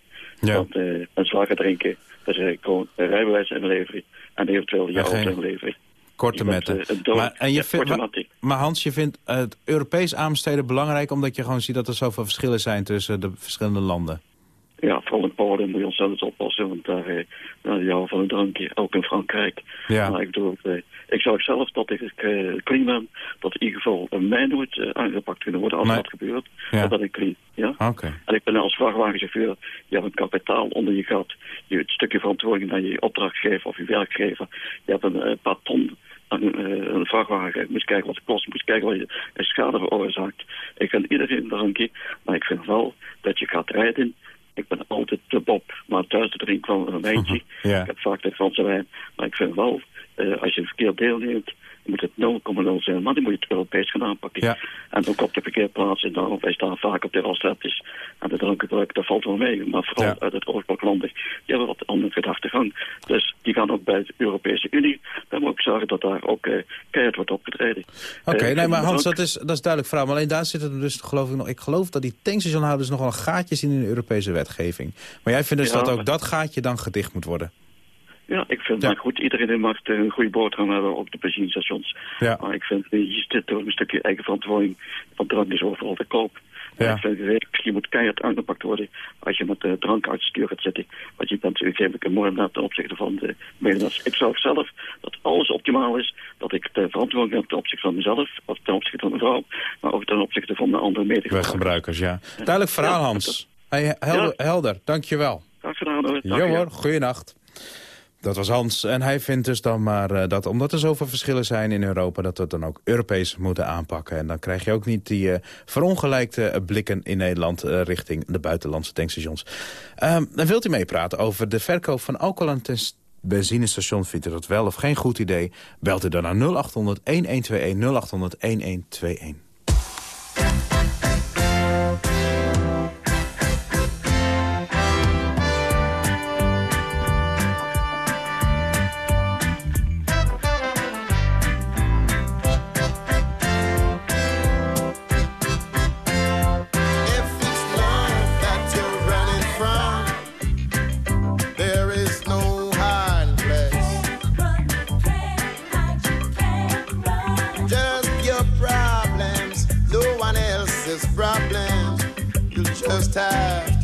Ja. want, eh, en zwaar gaat drinken, dan zeg ik gewoon een rijbewijs inleveren en eventueel je auto inleveren. Korte metten. een dood- Maar, en je ja, vindt- maar, maar Hans, je vindt het Europees aanbesteden belangrijk... omdat je gewoon ziet dat er zoveel verschillen zijn tussen de verschillende landen. Ja, vooral in Polen moet je ontzettend oppassen, want daar, eh, nou, die houden van een drankje, ook in Frankrijk. Ja. Maar ik bedoel, eh, ik zou zelf dat ik eh, clean ben, dat in ieder geval eh, mij nooit eh, aangepakt kunnen worden als dat gebeurt, Ja. dat ik clean. Ja? Oké. En ik ben als vrachtwagenchauffeur, je hebt een kapitaal onder je gat, je hebt een stukje verantwoording naar je opdrachtgever of je werkgever, je hebt een eh, paar ton aan een, eh, een vrachtwagen, je moet kijken wat het kost, moet kijken wat je schade veroorzaakt. Ik vind iedereen een drankje, maar ik vind wel dat je gaat rijden ik ben altijd de Bob, maar thuis te drinken van een wijntje. Ja. Ik heb vaak de Franse wijn. Ik vind wel, eh, als je verkeerd deelneemt, moet het 0,0 zijn, maar die moet je het Europees gaan aanpakken. Ja. En ook op de parkeerplaats, en daarom wij staan vaak op de rastreppjes. En de drankgebruik, dat valt wel mee. Maar vooral Ja. uit het oorloglanden, die hebben wat andere gedachtegang. Dus die gaan ook bij de Europese Unie. Dan moet ik zorgen dat daar ook eh, keihard wordt opgetreden. Oké, Eh, nee, maar Hans, dat is, dat is duidelijk verhaal. Maar alleen daar zit het dus, geloof ik nog... Ik geloof dat die tankstationhouders nogal een gaatje zien in de Europese wetgeving. Maar jij vindt dus Ja, dat ook dat gaatje dan gedicht moet worden? Ja, ik vind Ja. maar goed, iedereen mag eh, een goede boterham hebben op de benzinestations. Ja. Maar ik vind, je zit door een stukje eigen verantwoording, want drank is overal te koop. Ja. Ik vind, je moet keihard aangepakt worden als je met eh, drank uit het stuur gaat zitten. Want je bent natuurlijk een moordenaar ten opzichte van de medemens. Ik zorg zelf dat alles optimaal is, dat ik de verantwoording heb ten opzichte van mezelf, of ten opzichte van mijn vrouw, maar ook ten opzichte van de andere medegebruikers. Weggebruikers, ja. Duidelijk verhaal, Ja, Hans. Hey, helder, helder, dankjewel. Graag gedaan hoor. Dag, Ja ja. hoor, goeienacht. Dat was Hans. En hij vindt dus dan maar eh, dat omdat er zoveel verschillen zijn in Europa... dat we het dan ook Europees moeten aanpakken. En dan krijg je ook niet die eh, verongelijkte eh, blikken in Nederland... richting de buitenlandse tankstations. Ehm, dan wilt u meepraten over de verkoop van alcohol aan het benzinestation. Vindt u dat wel of geen goed idee? Belt u dan naar 0800-1121, 0800-1121. You just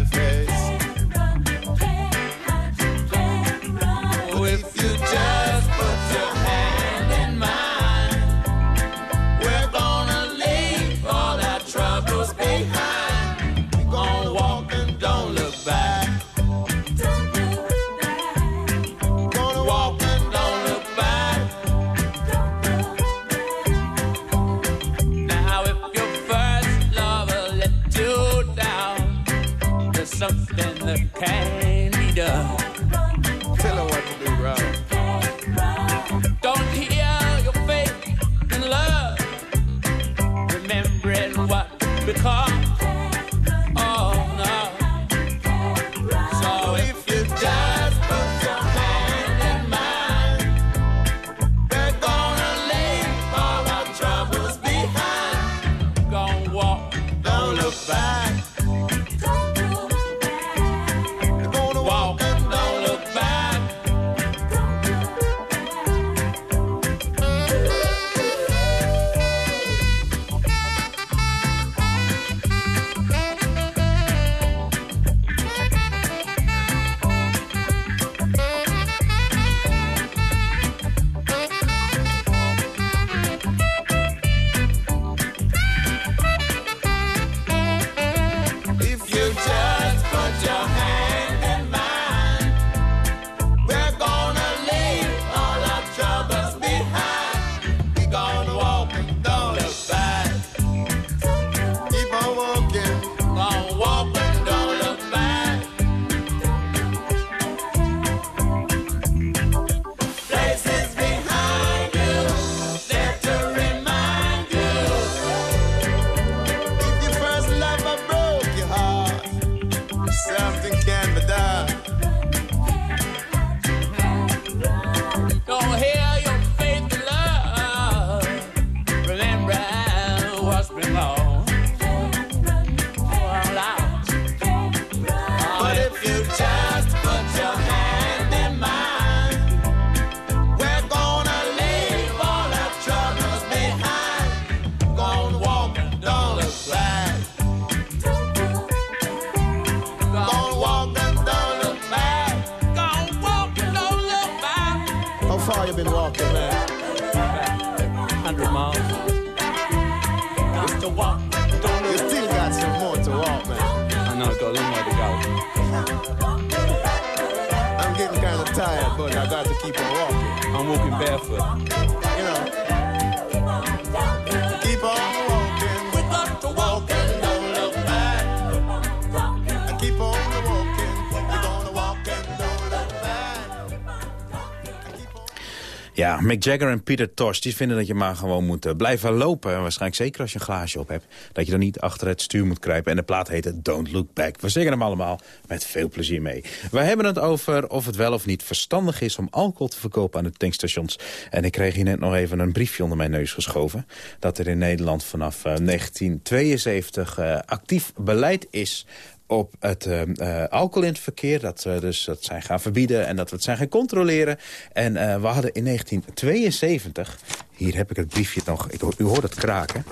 Mick Jagger en Peter Tosh die vinden dat je maar gewoon moet eh, blijven lopen. En waarschijnlijk zeker als je een glaasje op hebt. Dat je dan niet achter het stuur moet kruipen. En de plaat heet Don't Look Back. We zingen hem allemaal met veel plezier mee. We hebben het over of het wel of niet verstandig is om alcohol te verkopen aan de tankstations. En ik kreeg hier net nog even een briefje onder mijn neus geschoven. Dat er in Nederland vanaf eh, 1972 eh, actief beleid is op het eh, eh, alcohol in het verkeer. Dat we dus dat zijn gaan verbieden en dat we het zijn gaan controleren. En eh, we hadden in 1972... Hier heb ik het briefje nog. U hoort het kraken.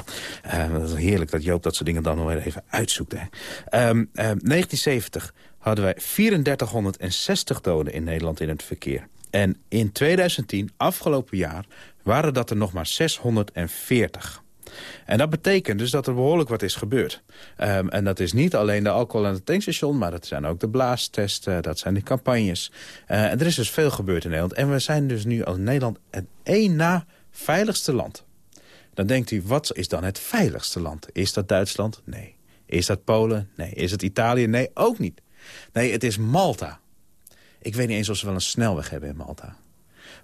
Eh, dat is heerlijk dat Joop dat soort dingen dan nog weer even uitzoekt. Hè. Ehm, ehm, 1970 hadden wij 3460 doden in Nederland in het verkeer. En in 2010, afgelopen jaar, waren dat er nog maar 640. En dat betekent dus dat er behoorlijk wat is gebeurd. Ehm, en dat is niet alleen de alcohol aan het tankstation... maar dat zijn ook de blaastesten, dat zijn die campagnes. Eh, en er is dus veel gebeurd in Nederland. En we zijn dus nu als Nederland het één na veiligste land. Dan denkt u, wat is dan het veiligste land? Is dat Duitsland? Nee. Is dat Polen? Nee. Is het Italië? Nee, ook niet. Nee, het is Malta. Ik weet niet eens of ze wel een snelweg hebben in Malta.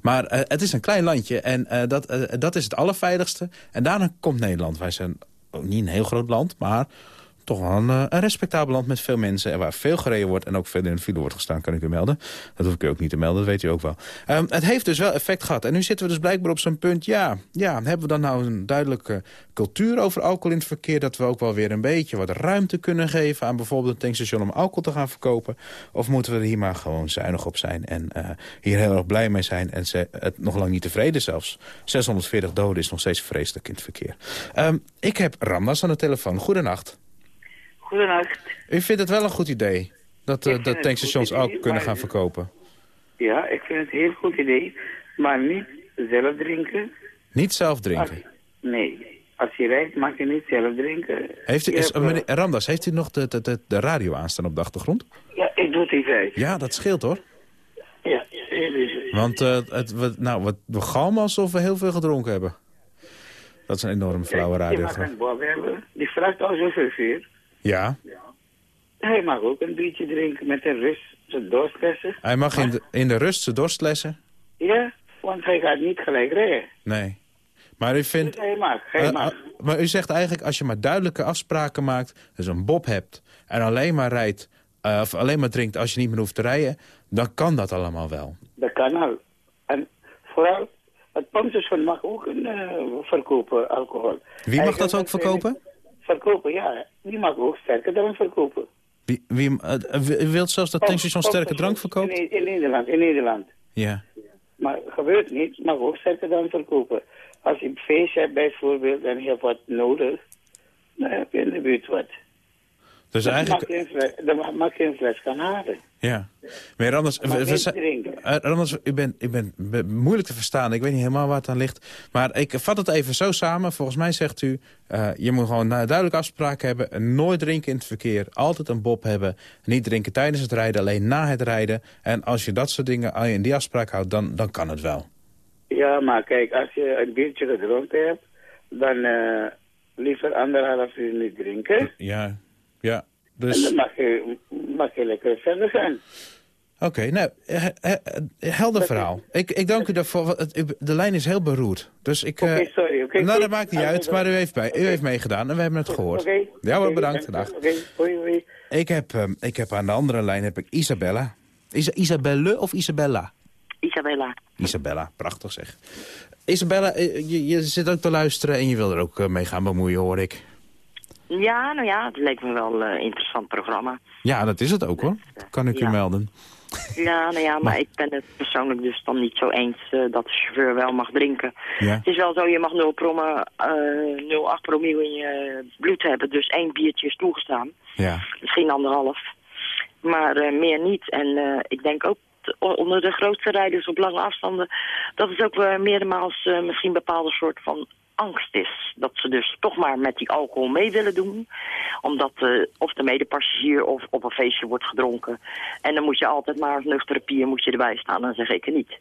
Maar eh, het is een klein landje en eh, dat, eh, dat is het allerveiligste. En daarna komt Nederland. Wij zijn ook niet een heel groot land, maar toch wel een, eh, een respectabel land met veel mensen... en waar veel gereden wordt en ook veel in de file wordt gestaan, kan ik u melden. Dat hoef ik u ook niet te melden, dat weet u ook wel. Ehm, het heeft dus wel effect gehad. En nu zitten we dus blijkbaar op zo'n punt, ja, ja, hebben we dan nou een duidelijke cultuur over alcohol in het verkeer... dat we ook wel weer een beetje wat ruimte kunnen geven aan bijvoorbeeld een tankstation om alcohol te gaan verkopen? Of moeten we er hier maar gewoon zuinig op zijn en eh, hier heel erg blij mee zijn... en ze, het nog lang niet tevreden zelfs. 640 doden is nog steeds vreselijk in het verkeer. Ehm, ik heb Ramdas aan de telefoon. Goedenacht. Goedenacht. U vindt het wel een goed idee dat uh, het tankstations idee, ook kunnen maar- gaan verkopen? Ja, ik vind het een heel goed idee. Maar niet zelf drinken. Niet zelf drinken. Nee. Als je rijdt, mag je niet zelf drinken. Heeft u, is, hebt, eh, meneer Ramdas, heeft u nog de, de, de, radio aanstaan op de achtergrond? Ja, ik doe het even. Ja, dat scheelt hoor. Ja, even. Want eh, het, we, nou, we, we galmen alsof we heel veel gedronken hebben. Dat is een enorm flauwe Je radio. mag een Bob hebben. Die vraagt al zoveel veel. Ja, Hij mag ook een biertje drinken met een rust. Zijn dorstlessen. hij mag in de, in de rust zijn dorst lessen. Ja, want hij gaat niet gelijk rijden. Nee. Maar u vindt... Dus hij mag, hij Eh, mag. eh, maar u zegt eigenlijk, als je maar duidelijke afspraken maakt... dus een bob hebt en alleen maar rijdt... eh, of alleen maar drinkt als je niet meer hoeft te rijden... dan kan dat allemaal wel. Dat kan al. En vooral, het pompstation mag ook een, verkopen alcohol. Wie mag dat ook verkopen? Verkopen, ja. Die mag ook sterke drank verkopen. Wie, wie, eh, u wilt zelfs dat tankstation sterke drank verkoopt? In, in Nederland, in Nederland. Ja. Maar gebeurt niet, mag ook sterke drank verkopen. Als je een feestje hebt bijvoorbeeld en je hebt wat nodig, dan heb je in de buurt wat. Dus eigenlijk... mag je een fles, halen. Ja. Maar anders, Randers, u bent, u bent be- moeilijk te verstaan. Ik weet niet helemaal waar het aan ligt. Maar ik vat het even zo samen. Volgens mij zegt u, eh, je moet gewoon duidelijke afspraken hebben. en Nooit drinken in het verkeer. Altijd een bob hebben. Niet drinken tijdens het rijden, alleen na het rijden. En als je dat soort dingen aan je in die afspraak houdt, dan, dan kan het wel. Ja, maar kijk, als je een biertje gedronken hebt, dan eh, liever anderhalf uur niet drinken. Ja, ja. En Dus, dan mag je, mag je lekker verder gaan. oké, nou, eh, eh, eh, helder verhaal. Ik, ik dank u daarvoor. De lijn is heel beroerd. Dus ik... eh, Oké, sorry. Oké, nou, dat maakt niet uit, maar u heeft, bij, u heeft meegedaan en we hebben het gehoord. Oké. Ja Oké, bedankt. dank Dag. u. Oké, hoi, hoi. Ik heb, ehm, ik heb aan de andere lijn heb ik Isabella. Is Isabelle of Isabella? Isabella. Isabella, prachtig zeg. Isabella, eh, je, je zit ook te luisteren en je wil er ook eh, mee gaan bemoeien, hoor ik. Ja, nou ja, het leek me wel een interessant programma. Ja, dat is het ook hoor. Kan ik u melden. Ja, nou ja, maar ik ben het persoonlijk dus dan niet zo eens eh, dat de chauffeur wel mag drinken. Ja. Het is wel zo, je mag 0 promme, eh 0,8 promiel in je bloed hebben, dus één biertje is toegestaan. Ja. Misschien anderhalf. Maar eh, meer niet. En eh, ik denk ook onder de grootste rijders op lange afstanden... dat het ook meermaals eh, misschien een bepaalde soort van angst is. Dat ze dus toch maar met die alcohol mee willen doen. Omdat eh, of de medepassagier of op een feestje wordt gedronken. En dan moet je altijd maar als nuchtere pier moet je erbij staan. Dan zeg ik het niet.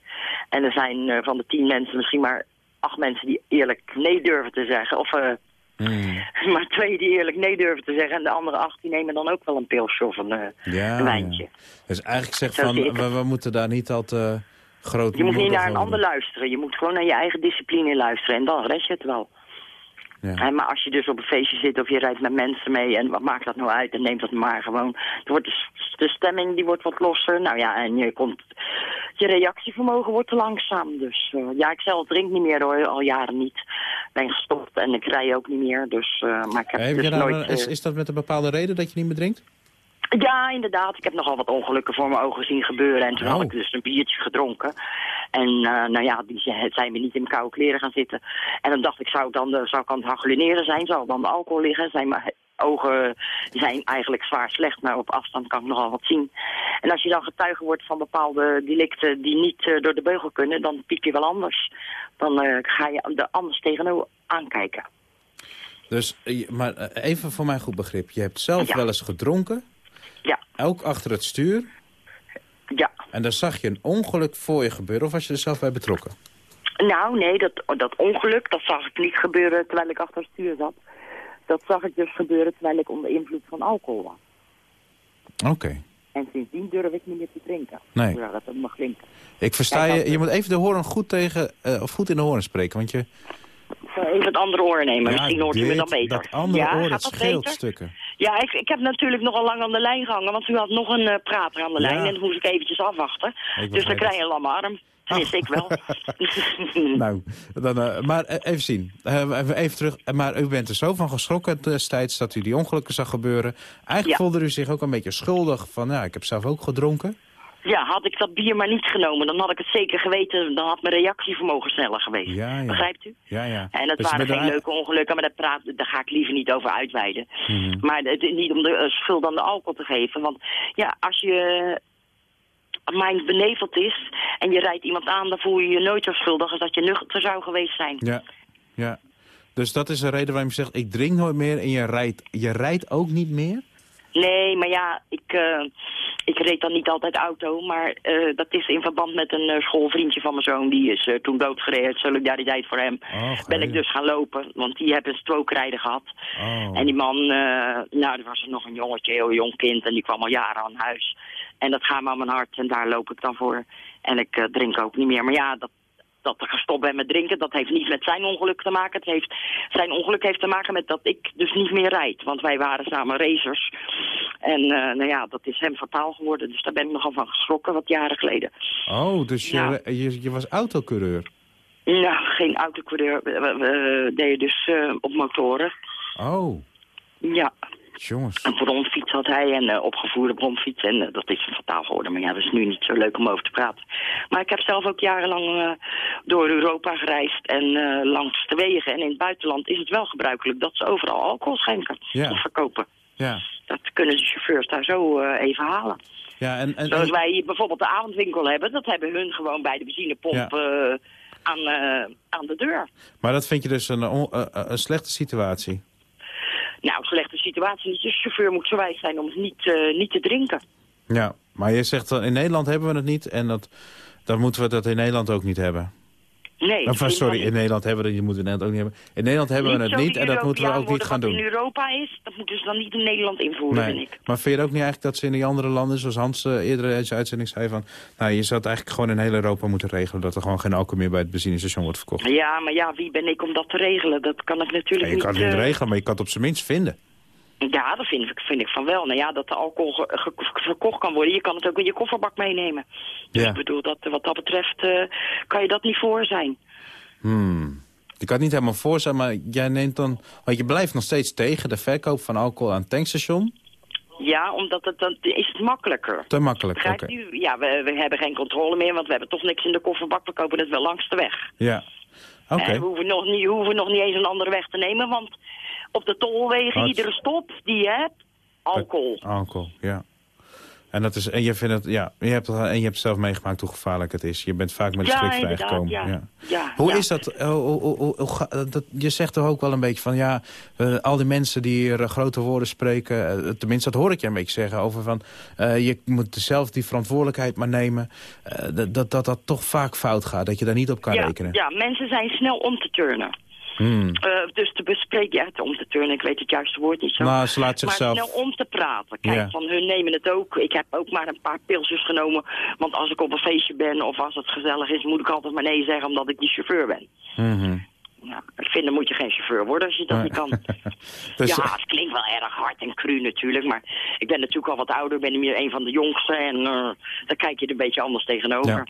En er zijn eh, van de tien mensen misschien maar acht mensen die eerlijk nee durven te zeggen. Of... eh, maar twee die eerlijk nee durven te zeggen. En de andere acht die nemen dan ook wel een pilsje of een, Ja, een wijntje. Dus eigenlijk zegt Zo van, we, we moeten daar niet al te groot Je moet niet naar een ander luisteren. Je moet gewoon naar je eigen discipline luisteren. En dan red je het wel. Ja. Maar als je dus op een feestje zit of je rijdt met mensen mee... en wat maakt dat nou uit en neemt dat maar gewoon... Wordt de, stemming die wordt wat losser. Nou ja, en je, komt, je reactievermogen wordt te langzaam. Dus eh, ja, ik zelf drink niet meer hoor, al jaren niet. ben gestopt en ik rij ook niet meer. Dus, eh, maar ik heb Heb dus nooit... is, eh, is dat met een bepaalde reden dat je niet meer drinkt? Ja, inderdaad. Ik heb nogal wat ongelukken voor mijn ogen zien gebeuren. En toen had Oh. ik dus een biertje gedronken. En eh, nou ja, die zijn me niet in mijn koude kleren gaan zitten. En dan dacht ik, zou, ik dan, zou ik aan het hagelineren zijn? Zou dan de alcohol liggen? Zijn mijn ogen zijn eigenlijk zwaar slecht, maar op afstand kan ik nogal wat zien. En als je dan getuige wordt van bepaalde delicten die niet eh, door de beugel kunnen, dan piep je wel anders. Dan eh, ga je er anders tegenover aankijken. Dus, maar even voor mijn goed begrip. Je hebt zelf Ja. wel eens gedronken. Ja. Ook achter het stuur. Ja. En dan zag je een ongeluk voor je gebeuren of was je er zelf bij betrokken? Nou, nee, dat, dat ongeluk, dat zag ik niet gebeuren terwijl ik achter het stuur zat. Dat zag ik dus gebeuren terwijl ik onder invloed van alcohol was. Oké. En sindsdien durf ik niet meer te drinken. Nee. Ja, dat mag klinken. Ik versta je. Je moet even de hoorn goed tegen, eh, of goed in de hoorn spreken. Want je, Ik zal even het andere oor nemen, misschien hoort u me dan beter. dat andere ja, oor, dat scheelt beter? stukken. Ja, ik, ik heb natuurlijk nogal lang aan de lijn gehangen, want u had nog een eh, prater aan de Ja. lijn en dan moest ik eventjes afwachten. Dus dan krijg je een lamme arm. Tenminste, ik wel. nou, dan, eh, maar eh, even zien. Eh, even terug. Maar u bent er zo van geschrokken destijds dat u die ongelukken zag gebeuren. Eigenlijk Ja. voelde u zich ook een beetje schuldig van, ja, ik heb zelf ook gedronken. Ja, had ik dat bier maar niet genomen, dan had ik het zeker geweten. Dan had mijn reactievermogen sneller geweest. Ja, ja. Begrijpt u? Ja, ja. En dat Dus waren geen leuke ongelukken, maar daar, praat, daar ga ik liever niet over uitweiden. Mhm. Maar het, niet om de eh, schuld aan de alcohol te geven. Want ja, als je mind beneveld is en je rijdt iemand aan... dan voel je je nooit zo schuldig als dat je nuchter zou geweest zijn. Ja, ja. Dus dat is de reden waarom je zegt, ik drink nooit meer en je rijdt, je rijdt ook niet meer? Nee, maar ja, ik, eh, ik reed dan niet altijd auto. Maar eh, dat is in verband met een eh, schoolvriendje van mijn zoon. Die is toen doodgereden. Solidariteit voor hem. Oh, ben ik dus gaan lopen. Want die heeft een strookrijder gehad. Oh. En die man, nou, er was nog een jongetje, heel jong kind. En die kwam al jaren aan huis. En dat gaat me aan mijn hart. En daar loop ik dan voor. En ik drink ook niet meer. Maar ja, dat, dat ik gestopt ben met drinken, dat heeft niet met zijn ongeluk te maken. Het heeft, zijn ongeluk heeft te maken met dat ik dus niet meer rijd. Want wij waren samen racers. En eh, nou ja, dat is hem fataal geworden. Dus daar ben ik nogal van geschrokken, wat jaren geleden. Oh, dus je, Ja. je, je was autocoureur. Nou, geen autocoureur. We, we- we deden dus eh, op motoren. Oh, Ja, jongens. een bromfiets had hij en eh, opgevoerde bromfiets. En eh, dat is fataal geworden. Maar ja, dat is nu niet zo leuk om over te praten. Maar ik heb zelf ook jarenlang eh, door Europa gereisd en langs de wegen. En in het buitenland is het wel gebruikelijk dat ze overal alcohol schenken Ja. of verkopen. Ja, Dat kunnen de chauffeurs daar zo even halen. ja en, en, Zoals wij hier bijvoorbeeld de avondwinkel hebben. Dat hebben hun gewoon bij de benzinepomp Ja. aan, aan de deur. maar dat vind je dus een, een slechte situatie. Nou, slechte situatie niet. De chauffeur moet zo zijn om het niet, eh, niet te drinken. Ja, maar je zegt dan in Nederland hebben we het niet en dat, dan moeten we dat in Nederland ook niet hebben. Nee, Of, vind sorry, in Nederland hebben we het, je moet het in Nederland ook niet hebben. In Nederland hebben we het niet en dat moeten we ook niet gaan doen. In Europa is, dat moeten ze dan niet in Nederland invoeren, vind Nee. ik. Maar vind je ook niet eigenlijk dat ze in die andere landen, zoals Hans eh, eerder in zijn uitzending zei van... nou, je zou het eigenlijk gewoon in heel Europa moeten regelen... dat er gewoon geen alcohol meer bij het benzinestation wordt verkocht. Ja, maar ja, wie ben ik om dat te regelen? Dat kan ik natuurlijk Ja, je niet... kan het niet eh, regelen, maar je kan het op zijn minst vinden. Ja, dat vind ik, vind ik van wel. Nou ja, dat de alcohol verkocht kan worden. Je kan het ook in je kofferbak meenemen. Dus Ja. ik bedoel, dat, wat dat betreft eh, kan je dat niet voor zijn. Hmm. Je kan het niet helemaal voor zijn, maar jij neemt dan... Want je blijft nog steeds tegen de verkoop van alcohol aan het tankstation. Ja, omdat het dan is het makkelijker. Te makkelijk, oké. U? Ja, we, we hebben geen controle meer, want we hebben toch niks in de kofferbak. We kopen het wel langs de weg. Ja, oké. We hoeven nog, niet, we hoeven nog niet eens een andere weg te nemen, want op de tolwegen, Wat? iedere stop die je hebt, alcohol. Alcohol, ja. En, dat is, en, je vindt het, ja, je hebt, en je hebt zelf meegemaakt hoe gevaarlijk het is. Je bent vaak met de Ja, schrik vrijgekomen. ja. Ja. Ja, Hoe is dat? eh, hoe- hoe- hoe- hoe ga- dat? Je zegt toch ook wel een beetje van... ja, eh, al die mensen die hier eh, grote woorden spreken... eh, tenminste, dat hoor ik je een beetje zeggen over van... eh, je moet zelf die verantwoordelijkheid maar nemen. eh, dat, dat, dat dat toch vaak fout gaat, dat je daar niet op kan rekenen. ja, mensen zijn snel om te turnen. Hmm. Eh, dus te bespreken, ja, om te turnen, ik weet het juiste woord niet zo. Nou, ze laat zichzelf- Maar snel om te praten. Kijk, van hun nemen het ook. Ik heb ook maar een paar pilsjes genomen. Want als ik op een feestje ben of als het gezellig is, moet ik altijd maar nee zeggen omdat ik die chauffeur ben. Ja, ik vind, dan moet je geen chauffeur worden als je dat Nee. niet kan. Dus, ja, eh, het klinkt wel erg hard en cru natuurlijk, maar ik ben natuurlijk al wat ouder, ben niet meer een van de jongsten en eh daar kijk je er een beetje anders tegenover. Ja.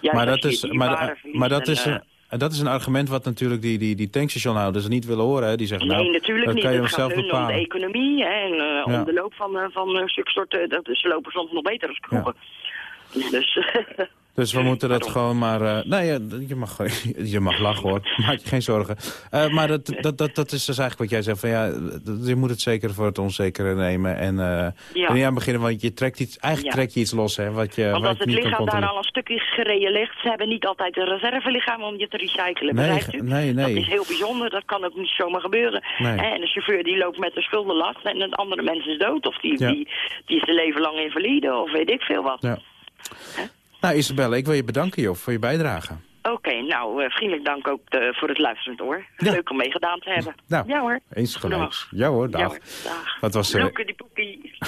Juist maar dat is, maar, dat en, is, en dat is een argument wat natuurlijk die, die, die tankstationhouders niet willen horen. Hè. Die zeggen, Nee, nou, natuurlijk dat niet. kan je het gaat zelf hun om de bepalen. economie hè, en Ja. om de loop van, eh, van eh, zulke soorten... Dat, ze lopen soms nog beter als kroegen. Dus, Dus we moeten dat gewoon maar... eh, nee, ja, je, mag, je mag lachen hoor. Maak je geen zorgen. Eh, maar dat, dat, dat, dat is dus eigenlijk wat jij zegt. Van, ja, je moet het zeker voor het onzekere nemen. En, eh Ja. en ja, beginnen, want je trekt iets, eigenlijk Ja. trek je iets los. Hè, wat je, wat je het niet lichaam daar al een stuk is gereden ligt... ze hebben niet altijd een reservelichaam om je te recyclen, Nee, u? nee, nee. Dat is heel bijzonder, dat kan ook niet zomaar gebeuren. Nee. En de chauffeur die loopt met de schuldenlast en een andere mens is dood. Of die, Ja. die, die is zijn leven lang invalide of weet ik veel wat. Ja. Nou, Isabelle, ik wil je bedanken joh, voor je bijdrage. Oké, nou, eh, vriendelijk dank ook eh, voor het luisterend oor. Leuk om meegedaan te hebben. Nou, ja hoor. Eens gelijk. Ja hoor, dag. Ja hoor, dag. Dat was, Loeke die poekie.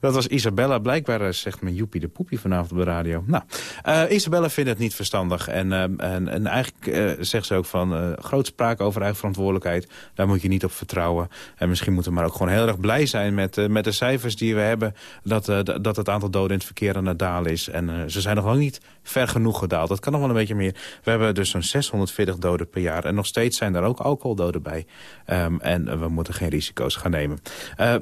Dat was Isabella. Blijkbaar eh, zegt mijn Joepie de Poepie vanavond op de radio. Nou, eh, Isabella vindt het niet verstandig. En, eh, en, en eigenlijk zegt ze ook van... groot sprake over eigen verantwoordelijkheid. Daar moet je niet op vertrouwen. En misschien moeten we maar ook gewoon heel erg blij zijn... met, met de cijfers die we hebben... Dat, dat het aantal doden in het verkeer aan het dalen is. En ze zijn nog wel niet ver genoeg gedaald. Dat kan nog wel een beetje meer. We hebben dus zo'n 640 doden per jaar. En nog steeds zijn er ook alcoholdoden bij. Ehm, en we moeten geen risico's gaan nemen. Eh,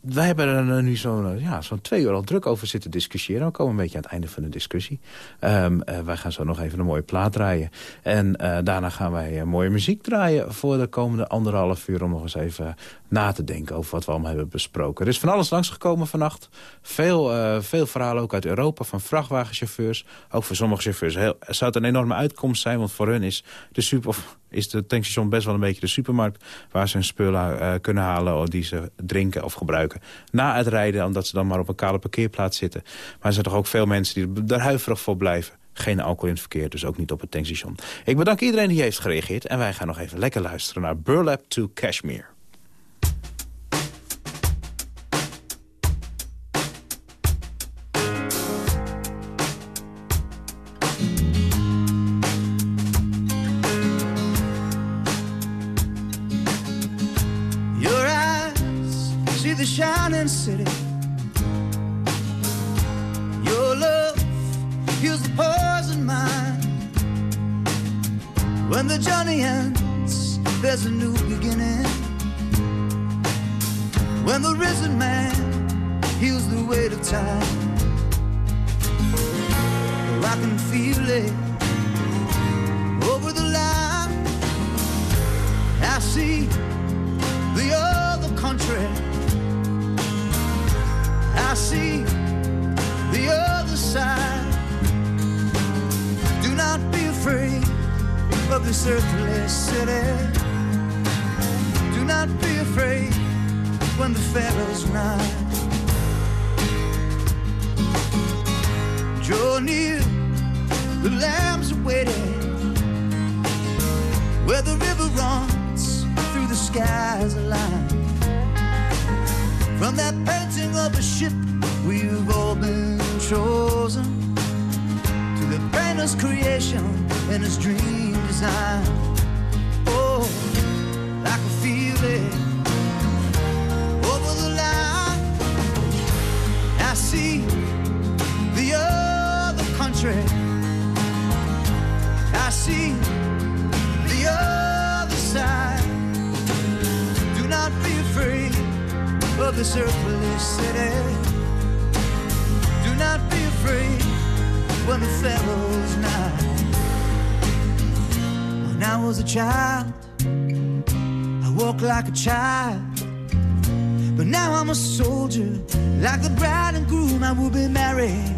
wij hebben er nu zo'n ja, zo'n twee uur al druk over zitten discussiëren. We komen een beetje aan het einde van de discussie. Ehm, eh, wij gaan zo nog even een mooie plaat draaien. En eh, daarna gaan wij eh, mooie muziek draaien voor de komende anderhalf uur... om nog eens even na te denken over wat we allemaal hebben besproken. Er is van alles langsgekomen vannacht. Veel, eh, veel verhalen ook uit Europa van vrachtwagenchauffeurs. Ook voor sommige chauffeurs heel, zou het een enorme uitkomst zijn... want voor hun is de, super, is de tankstation best wel een beetje de supermarkt... waar ze hun spullen eh, kunnen halen of die ze drinken of gebruiken... na het rijden, omdat ze dan maar op een kale parkeerplaats zitten. Maar er zijn toch ook veel mensen die er huiverig voor blijven. Geen alcohol in het verkeer, dus ook niet op het tankstation. Ik bedank iedereen die heeft gereageerd... en wij gaan nog even lekker luisteren naar Burlap to Kashmir. Chosen to the painter's creation and his dream design. Oh, I can feel it over the line. I see the other country. I see the other side. Do not be afraid of this earthly city. When the Pharaoh's nigh. When I was a child, I walked like a child. But now I'm a soldier, like the bride and groom, I will be married.